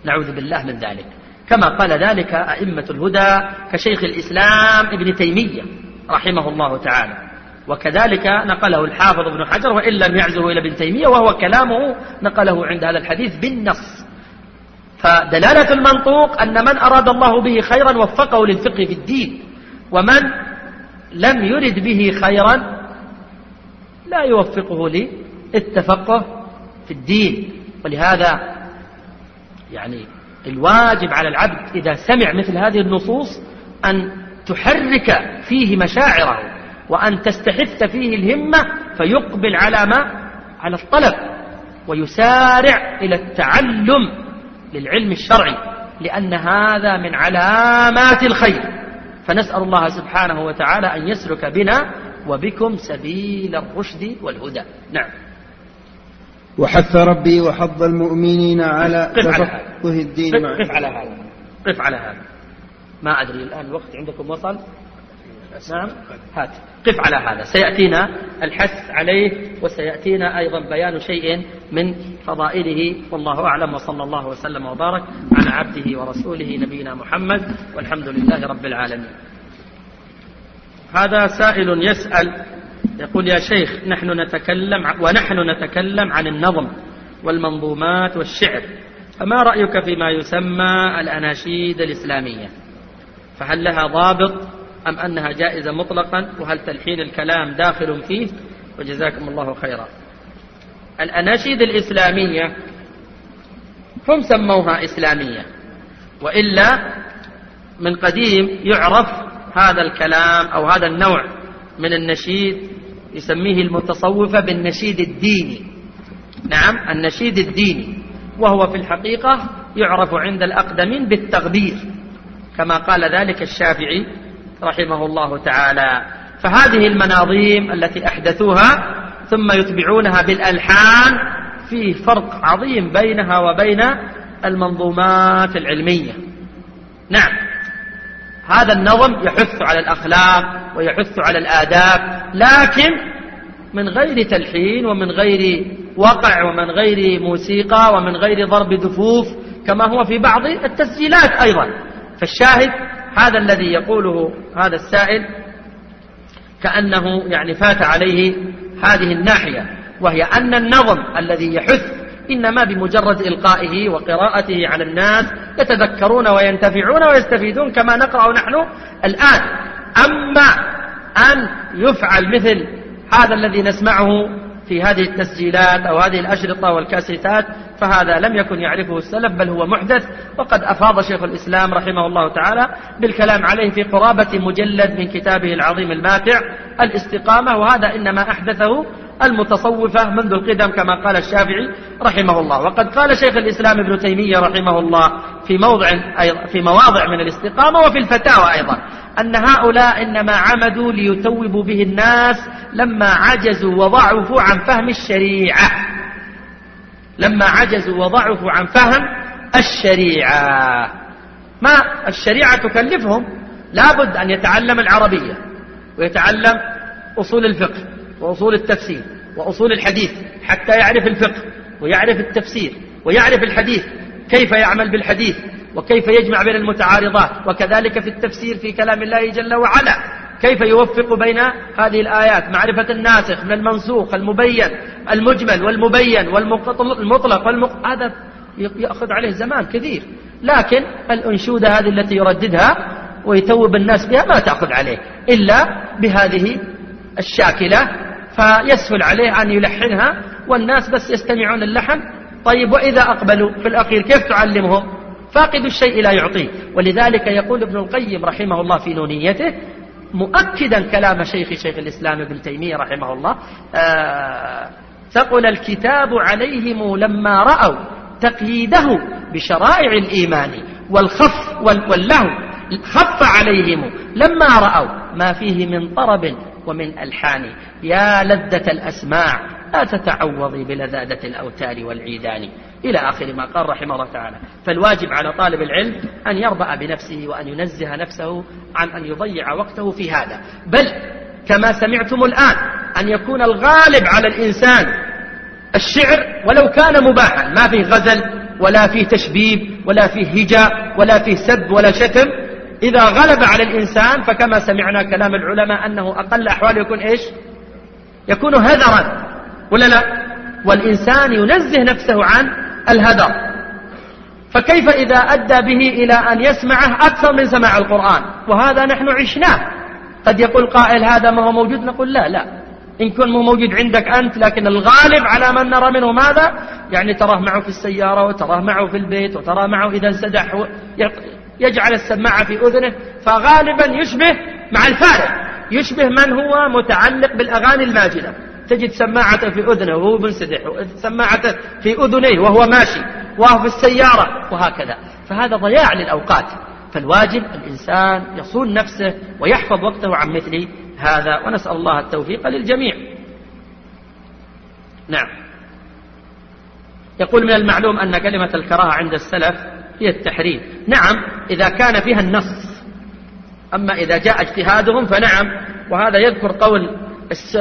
نعوذ بالله من ذلك. كما قال ذلك أئمة الهدى كشيخ الإسلام ابن تيمية رحمه الله تعالى. وكذلك نقله الحافظ ابن حجر وإن لم يعزه إلى ابن تيمية وهو كلامه نقله عند هذا الحديث بالنص. فدلالة المنطوق أن من أراد الله به خيرا وفقه للفقه في الدين ومن لم يرد به خيرا لا يوفقه للتفقه في الدين. ولهذا يعني الواجب على العبد إذا سمع مثل هذه النصوص أن تحرك فيه مشاعره وأن تستحث فيه الهمة فيقبل على ما؟ على الطلب ويسارع إلى التعلم. للعلم الشرعي لأن هذا من علامات الخير. فنسأل الله سبحانه وتعالى أن يسلك بنا وبكم سبيل الرشد والهدى. نعم. وحث ربي وحض المؤمنين على تفقه الدين قف على هذا. قف على هذا. ما أدري الآن الوقت عندكم وصل. نعم. هات. قف على هذا. سيأتينا الحث عليه وسيأتينا أيضا بيان شيء من فضائله. والله أعلم. وصلى الله وسلم وبارك على عبده ورسوله نبينا محمد. والحمد لله رب العالمين. هذا سائل يسأل يقول يا شيخ نحن نتكلم ونحن نتكلم عن النظم والمنظومات والشعر. فما رأيك فيما يسمى الأناشيد الإسلامية؟ فهل لها ضابط أم أنها جائزة مطلقا؟ وهل تلحين الكلام داخل فيه؟ وجزاكم الله خيرا. الأناشيد الإسلامية هم سموها إسلامية. وإلا من قديم يعرف هذا الكلام أو هذا النوع من النشيد يسميه المتصوفة بالنشيد الديني. نعم النشيد الديني. وهو في الحقيقة يعرف عند الأقدمين بالتغبير كما قال ذلك الشافعي. رحمه الله تعالى. فهذه المناظيم التي أحدثوها ثم يتبعونها بالألحان فيه فرق عظيم بينها وبين المنظومات العلمية. نعم. هذا النظم يحث على الأخلاق ويحث على الآداب لكن من غير تلحين ومن غير وقع ومن غير موسيقى ومن غير ضرب دفوف كما هو في بعض التسجيلات أيضا. فالشاهد هذا الذي يقوله هذا السائل كأنه يعني فات عليه هذه الناحية وهي أن النظم الذي يحث إنما بمجرد إلقائه وقراءته على الناس يتذكرون وينتفعون ويستفيدون كما نقرأ نحن الآن. أما أن يفعل مثل هذا الذي نسمعه في هذه التسجيلات أو هذه الأشرطة والكاسيتات فهذا لم يكن يعرفه السلف بل هو محدث. وقد أفاض شيخ الإسلام رحمه الله تعالى بالكلام عليه في قرابة مجلد من كتابه العظيم الماتع الاستقامة وهذا إنما أحدثه المتصوفة منذ القدم كما قال الشافعي رحمه الله. وقد قال شيخ الإسلام ابن تيمية رحمه الله في موضع في مواضع من الاستقامة وفي الفتاوى أيضا أن هؤلاء إنما عمدوا ليتوبوا به الناس لما عجزوا وضعفوا عن فهم الشريعة. لما عجزوا وضعفوا عن فهم الشريعة. ما الشريعة تكلفهم؟ لابد أن يتعلم العربية ويتعلم أصول الفقه وأصول التفسير وأصول الحديث حتى يعرف الفقه ويعرف التفسير ويعرف الحديث كيف يعمل بالحديث وكيف يجمع بين المتعارضات وكذلك في التفسير في كلام الله جل وعلا. كيف يوفق بين هذه الآيات؟ معرفة الناسخ من المنسوخ المبين المجمل والمبين والمطلق والمق... هذا يأخذ عليه زمان كثير. لكن الأنشودة هذه التي يرددها ويتوب الناس بها ما تأخذ عليه إلا بهذه الشاكلة فيسهل عليه أن يلحنها والناس بس يستمعون اللحن. طيب وإذا أقبلوا في الأخير كيف تعلمهم؟ فاقد الشيء لا يعطيه ولذلك يقول ابن القيم رحمه الله في نونيته مؤكدا كلام شيخ شيخ الإسلام ابن تيمية رحمه الله آه ثقل الكتاب عليهم لما رأوا تقييده بشرائع الإيمان والخف واللهو خف عليهم لما رأوا ما فيه من طرب ومن ألحان. يا لذة الأسماع لا تتعوضي بلذاذة الأوتار والعيدان. إلى آخر ما قال رحمه الله تعالى. فالواجب على طالب العلم أن يربأ بنفسه وأن ينزه نفسه عن أن يضيع وقته في هذا. بل كما سمعتم الآن أن يكون الغالب على الإنسان الشعر ولو كان مباحا ما فيه غزل ولا فيه تشبيب ولا فيه هجاء ولا فيه سب ولا شتم. إذا غلب على الإنسان فكما سمعنا كلام العلماء أنه أقل أحواله يكون إيش؟ يكون هذرا ولا لا؟ والإنسان ينزه نفسه عن الهدر. فكيف إذا أدى به إلى أن يسمعه أكثر من سماع القرآن؟ وهذا نحن عشناه. قد يقول قائل هذا ما هو موجود؟ نقول لا لا. إن كن مو موجود عندك أنت لكن الغالب على من نرى منه ماذا؟ يعني تراه معه في السيارة وتراه معه في البيت وتراه معه إذا انسدح يجعل السماعة في أذنه. فغالبا يشبه مع الفارق يشبه من هو متعلق بالأغاني الماجدة. تجد سماعة في أذنه وهو منسدح سماعة في أذنيه وهو ماشي وهو في السيارة وهكذا. فهذا ضياع للأوقات. فالواجب الإنسان يصون نفسه ويحفظ وقته عن مثل هذا ونسأل الله التوفيق للجميع. نعم. يقول من المعلوم أن كلمة الكراهة عند السلف هي التحريم نعم إذا كان فيها النص. أما إذا جاء اجتهادهم فنعم وهذا يذكر قول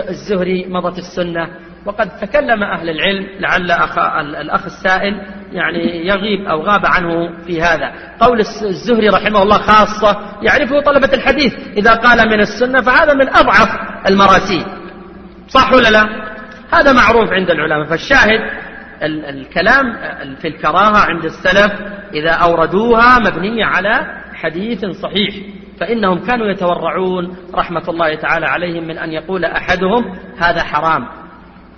الزهري مضت السنة. وقد تكلم أهل العلم لعل أخ الأخ السائل يعني يغيب أو غاب عنه في هذا. قول الزهري رحمه الله خاصة يعرفه طلبة الحديث. إذا قال من السنة فهذا من أضعف المراسيل. صح ولا لا؟ هذا معروف عند العلماء. فالشاهد الكلام في الكراهة عند السلف إذا أوردوها مبنية على حديث صحيح. فإنهم كانوا يتورعون رحمة الله تعالى عليهم من أن يقول أحدهم هذا حرام.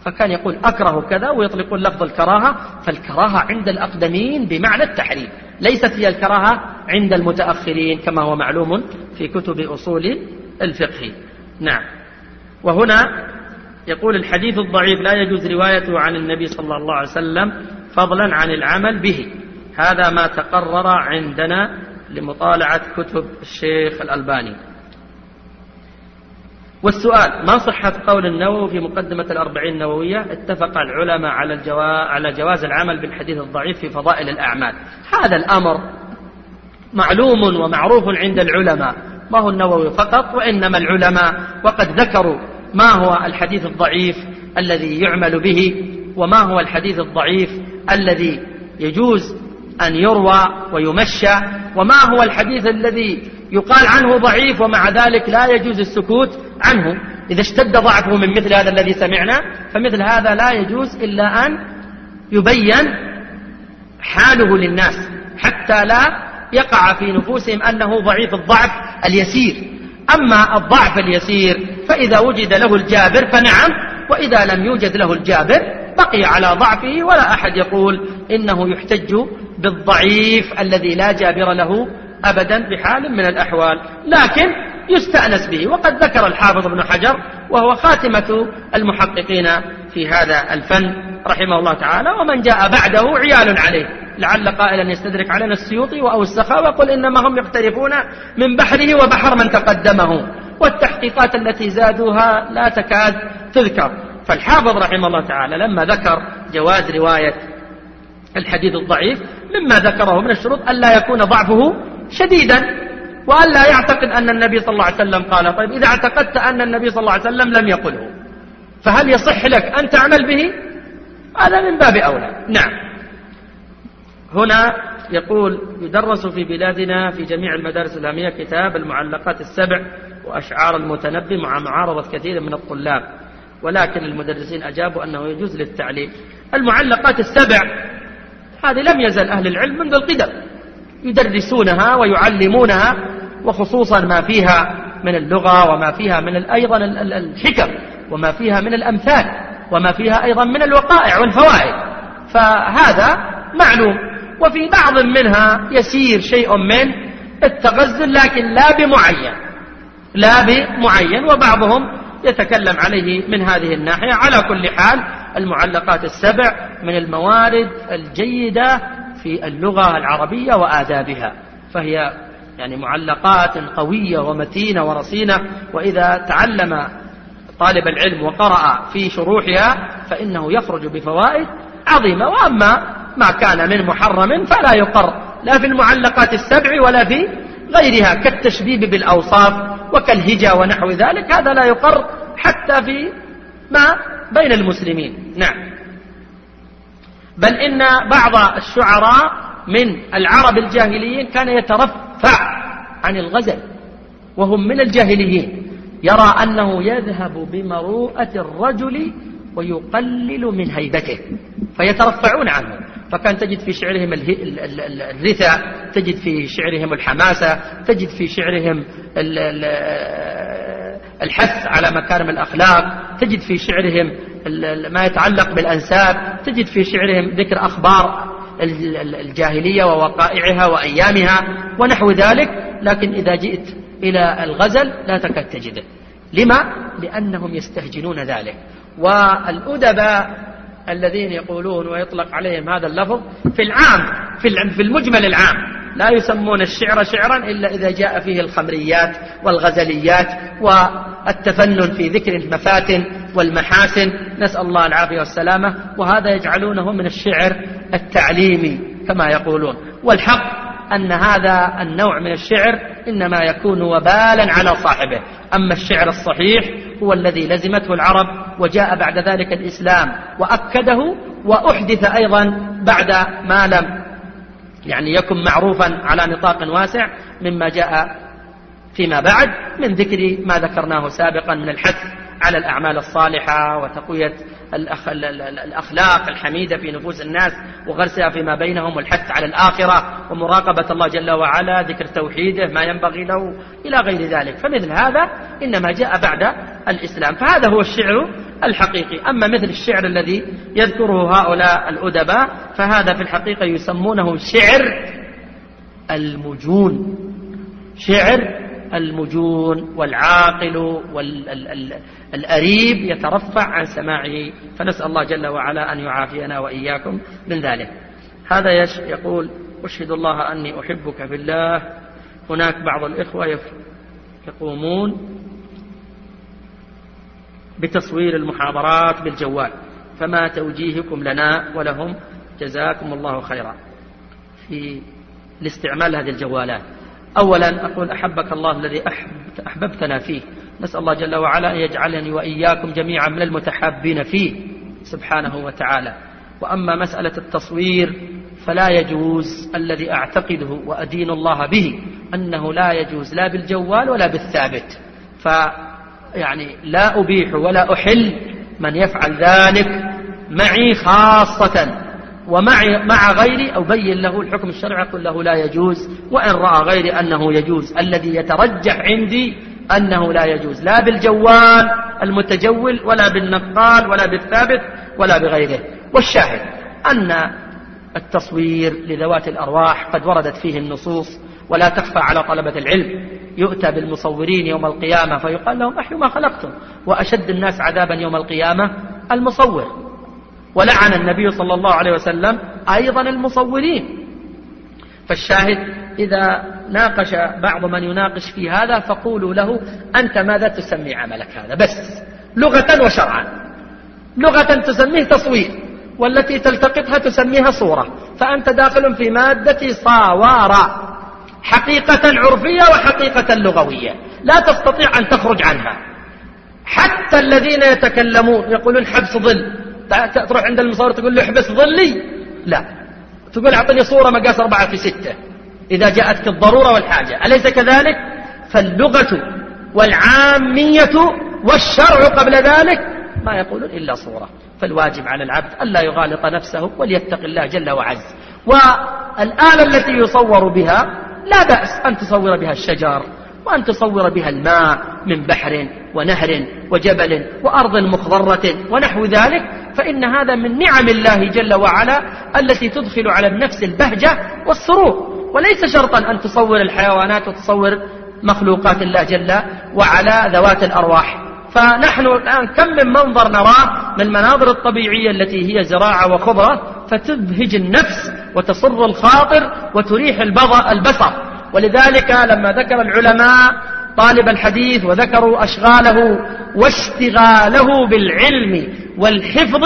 فكان يقول أكره كذا ويطلقون لفظ الكراهة فالكراهة عند الأقدمين بمعنى التحريم. ليست هي الكراهة عند المتأخرين كما هو معلوم في كتب أصول الفقه. نعم. وهنا يقول الحديث الضعيف لا يجوز روايته عن النبي صلى الله عليه وسلم فضلا عن العمل به. هذا ما تقرر عندنا لمطالعة كتب الشيخ الألباني. والسؤال ما صحة قول النووي في مقدمة الأربعين النووية؟ اتفق العلماء على, الجوا... على جواز العمل بالحديث الضعيف في فضائل الأعمال. هذا الأمر معلوم ومعروف عند العلماء. ما هو النووي فقط وإنما العلماء. وقد ذكروا ما هو الحديث الضعيف الذي يعمل به وما هو الحديث الضعيف الذي يجوز أن يروى ويمشى وما هو الحديث الذي يقال عنه ضعيف ومع ذلك لا يجوز السكوت عنه. إذا اشتد ضعفه من مثل هذا الذي سمعنا فمثل هذا لا يجوز إلا أن يبين حاله للناس حتى لا يقع في نفوسهم أنه ضعيف الضعف اليسير. أما الضعف اليسير فإذا وجد له الجابر فنعم وإذا لم يوجد له الجابر بقي على ضعفه ولا أحد يقول إنه يحتج بالضعيف الذي لا جابر له أبدا بحال من الأحوال لكن يستأنس به. وقد ذكر الحافظ ابن حجر وهو خاتمة المحققين في هذا الفن رحمه الله تعالى ومن جاء بعده عيال عليه. لعل قائلا يستدرك علينا السيوطي أو السخاء ويقول إنما هم يقترفون من بحره وبحر من تقدمه والتحقيقات التي زادوها لا تكاد تذكر. فالحافظ رحمه الله تعالى لما ذكر جواز رواية الحديث الضعيف مما ذكره من الشروط ألا يكون ضعفه شديدا وألا يعتقد أن النبي صلى الله عليه وسلم قال طيب إذا اعتقدت أن النبي صلى الله عليه وسلم لم يقله فهل يصح لك أن تعمل به؟ هذا من باب أولى. نعم. هنا يقول يدرس في بلادنا في جميع المدارس الإسلامية كتاب المعلقات السبع وأشعار المتنبي مع معارضة كثير من الطلاب ولكن المدرسين أجابوا أنه يجوز للتعليم. المعلقات السبع هذه لم يزل أهل العلم منذ القدم يدرسونها ويعلمونها وخصوصا ما فيها من اللغة وما فيها من أيضا الحكم وما فيها من الأمثال وما فيها أيضا من الوقائع والفوائد. فهذا معلوم. وفي بعض منها يسير شيء من التغزل لكن لا بمعين. لا بمعين وبعضهم يتكلم عليه من هذه الناحية. على كل حال المعلقات السبع من الموارد الجيدة في اللغة العربية وآدابها. فهي يعني معلقات قوية ومتينة ورصينة وإذا تعلم طالب العلم وقرأ في شروحها فإنه يخرج بفوائد عظيمة. وأما ما كان من محرم فلا يقر لا في المعلقات السبع ولا في غيرها كالتشبيب بالأوصاف وكالهجا ونحو ذلك. هذا لا يقر حتى في ما بين المسلمين. نعم. بل إن بعض الشعراء من العرب الجاهليين كان يترفع عن الغزل وهم من الجاهليين. يرى أنه يذهب بمروءة الرجل ويقلل من هيبته فيترفعون عنه. فكان تجد في شعرهم الرثى تجد في شعرهم الحماسة تجد في شعرهم الحث على مكارم الأخلاق تجد في شعرهم ما يتعلق بالأنساب تجد في شعرهم ذكر أخبار الجاهلية ووقائعها وأيامها ونحو ذلك لكن إذا جئت إلى الغزل لا تكاد تجده لما؟ لأنهم يستهجنون ذلك والأدباء الذين يقولون ويطلق عليهم هذا اللفظ في العام في المجمل العام. لا يسمون الشعر شعرا إلا إذا جاء فيه الخمريات والغزليات والتفنن في ذكر المفاتن والمحاسن. نسأل الله العافية والسلامة. وهذا يجعلونه من الشعر التعليمي كما يقولون. والحق أن هذا النوع من الشعر إنما يكون وبالا على صاحبه. أما الشعر الصحيح هو الذي لزمته العرب وجاء بعد ذلك الإسلام وأكده وأحدث أيضا بعد ما لم يعني يكن معروفا على نطاق واسع مما جاء فيما بعد من ذكر ما ذكرناه سابقا من الحث على الأعمال الصالحة وتقوية الأخلاق الحميدة في نفوس الناس وغرسها فيما بينهم والحث على الآخرة ومراقبة الله جل وعلا ذكر توحيده ما ينبغي له إلى غير ذلك. فمثل هذا إنما جاء بعد الإسلام. فهذا هو الشعر الحقيقي. أما مثل الشعر الذي يذكره هؤلاء الأدباء فهذا في الحقيقة يسمونه شعر المجون. شعر المجون والعاقل والأريب يترفع عن سماعه. فنسأل الله جل وعلا أن يعافينا وإياكم من ذلك. هذا يقول أشهد الله أني أحبك في الله. هناك بعض الإخوة يقومون بتصوير المحاضرات بالجوال. فما توجيهكم لنا ولهم؟ جزاكم الله خيرا. في لاستعمال هذه الجوالات. أولا أقول أحبك الله الذي أحببتنا فيه. نسأل الله جل وعلا أن يجعلني وإياكم جميعا من المتحابين فيه. سبحانه وتعالى. وأما مسألة التصوير فلا يجوز الذي أعتقده وأدين الله به أنه لا يجوز لا بالجوال ولا بالثابت. فيعني لا أبيح ولا أحل من يفعل ذلك معي خاصة. ومع مع غيري أو بين له الحكم الشرعي أقول له لا يجوز وإن رأى غيري أنه يجوز. الذي يترجح عندي أنه لا يجوز. لا بالجوال المتجول ولا بالنقال ولا بالثابت ولا بغيره. والشاهد أن التصوير لذوات الأرواح قد وردت فيه النصوص ولا تخفى على طلبة العلم. يؤتى بالمصورين يوم القيامة فيقال لهم أحيوا ما خلقتم وأشد الناس عذابا يوم القيامة المصور. ولعن النبي صلى الله عليه وسلم أيضا المصورين. فالشاهد إذا ناقش بعض من يناقش في هذا فقولوا له أنت ماذا تسمي عملك هذا؟ بس. لغة وشرعا. لغة تسميه تصوير والتي تلتقطها تسميها صورة. فأنت داخل في مادة صاوارة حقيقة عرفية وحقيقة لغوية. لا تستطيع أن تخرج عنها. حتى الذين يتكلمون يقولون حبس ظل. تروح عند المصور تقول له احبس ظلي. لا. تقول اعطني صورة مقاس أربعة في ستة. إذا جاءتك الضرورة والحاجة. أليس كذلك؟ فاللغة والعامية والشرع قبل ذلك ما يقولون إلا صورة. فالواجب على العبد ألا يغالط نفسه وليتق الله جل وعز. والآلة التي يصور بها لا بأس أن تصور بها الشجر. وأن تصور بها الماء من بحر ونهر وجبل وأرض مخضرة ونحو ذلك فإن هذا من نعم الله جل وعلا التي تدخل على النفس البهجة والسرور وليس شرطا أن تصور الحيوانات وتصور مخلوقات الله جل وعلا ذوات الأرواح. فنحن الآن كم من منظر نراه من المناظر الطبيعية التي هي زراعة وخضرة فتبهج النفس وتصر الخاطر وتريح البصر. ولذلك لما ذكر العلماء طالب الحديث وذكروا أشغاله واشتغاله بالعلم والحفظ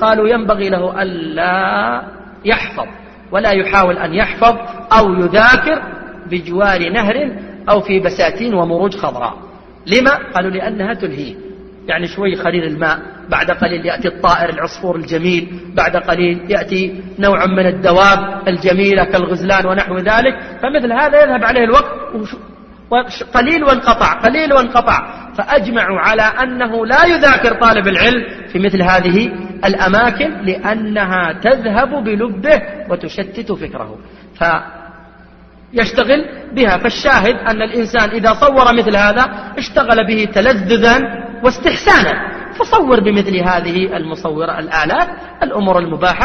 قالوا ينبغي له ألا يحفظ ولا يحاول أن يحفظ أو يذاكر بجوار نهر أو في بساتين ومروج خضراء لما؟ قالوا لأنها تلهيه يعني شوي خليل الماء بعد قليل يأتي الطائر العصفور الجميل بعد قليل يأتي نوع من الدواب الجميلة كالغزلان ونحو ذلك فمثل هذا يذهب عليه الوقت قليل وانقطع قليل وانقطع. فأجمعوا على أنه لا يذاكر طالب العلم في مثل هذه الأماكن لأنها تذهب بلبه وتشتت فكره. فيشتغل بها. فالشاهد أن الإنسان إذا صور مثل هذا اشتغل به تلذذا واستحسانا. فصور بمثل هذه المصورة الآلات الأمور المباحة.